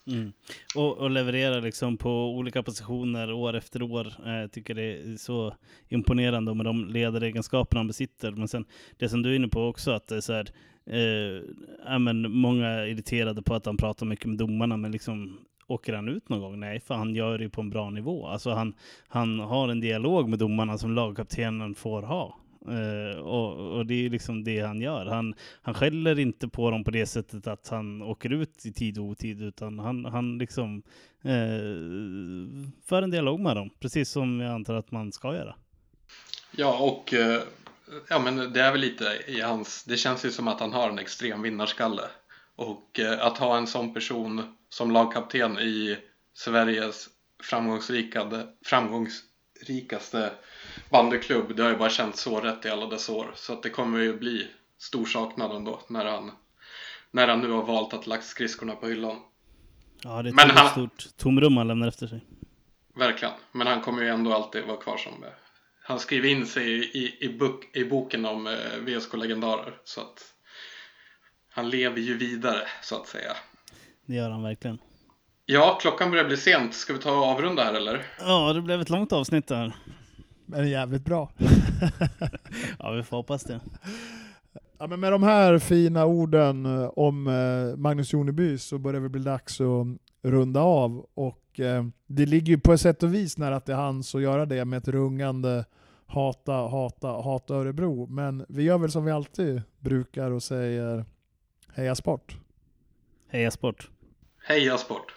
Mm. Och, och leverera liksom på olika positioner år efter år. Jag tycker det är så imponerande med de ledaregenskaperna han besitter. Men sen det som du är inne på också, att det är så här, eh, ja, men många är irriterade på att han pratar mycket med domarna, men liksom åker han ut någon gång? Nej, för han gör det på en bra nivå. Alltså han, han har en dialog med domarna som lagkaptenen får ha. Uh, och, och, det är liksom det han gör. Han, han skäller inte på dem på det sättet att han åker ut i tid och otid, utan han, han liksom uh, för en dialog med dem, precis som jag antar att man ska göra. Ja, och uh, ja, men det är väl lite i hans, det känns ju som att han har en extrem vinnarskalle. Och att ha en sån person som lagkapten i Sveriges framgångsrikaste, framgångsrikaste bandyklubb, det har ju bara känts så rätt i alla dess år. Så att det kommer ju bli stor saknad ändå när han, när han nu har valt att lagt skridskorna på hyllan. Ja, det är ett han, stort tomrum han lämnar efter sig. Verkligen, men han kommer ju ändå alltid vara kvar som... Han skriver in sig i, i, i, bok, i boken om eh, VSK-legendarer, så att han lever ju vidare, så att säga. Det gör han verkligen. Ja, klockan börjar bli sent. Ska vi ta och avrunda här eller? Ja, det blev ett långt avsnitt där. Men jävligt bra. ja, vi får hoppas det. Ja, men med de här fina orden eh, om eh, Magnus Joneby så börjar det bli dags att runda av. Och eh, det ligger ju på ett sätt och vis nära att det är hans att göra det med ett rungande hata, hata, hata Örebro. Men vi gör väl som vi alltid brukar och säger heja sport. Heja sport. Heja sport.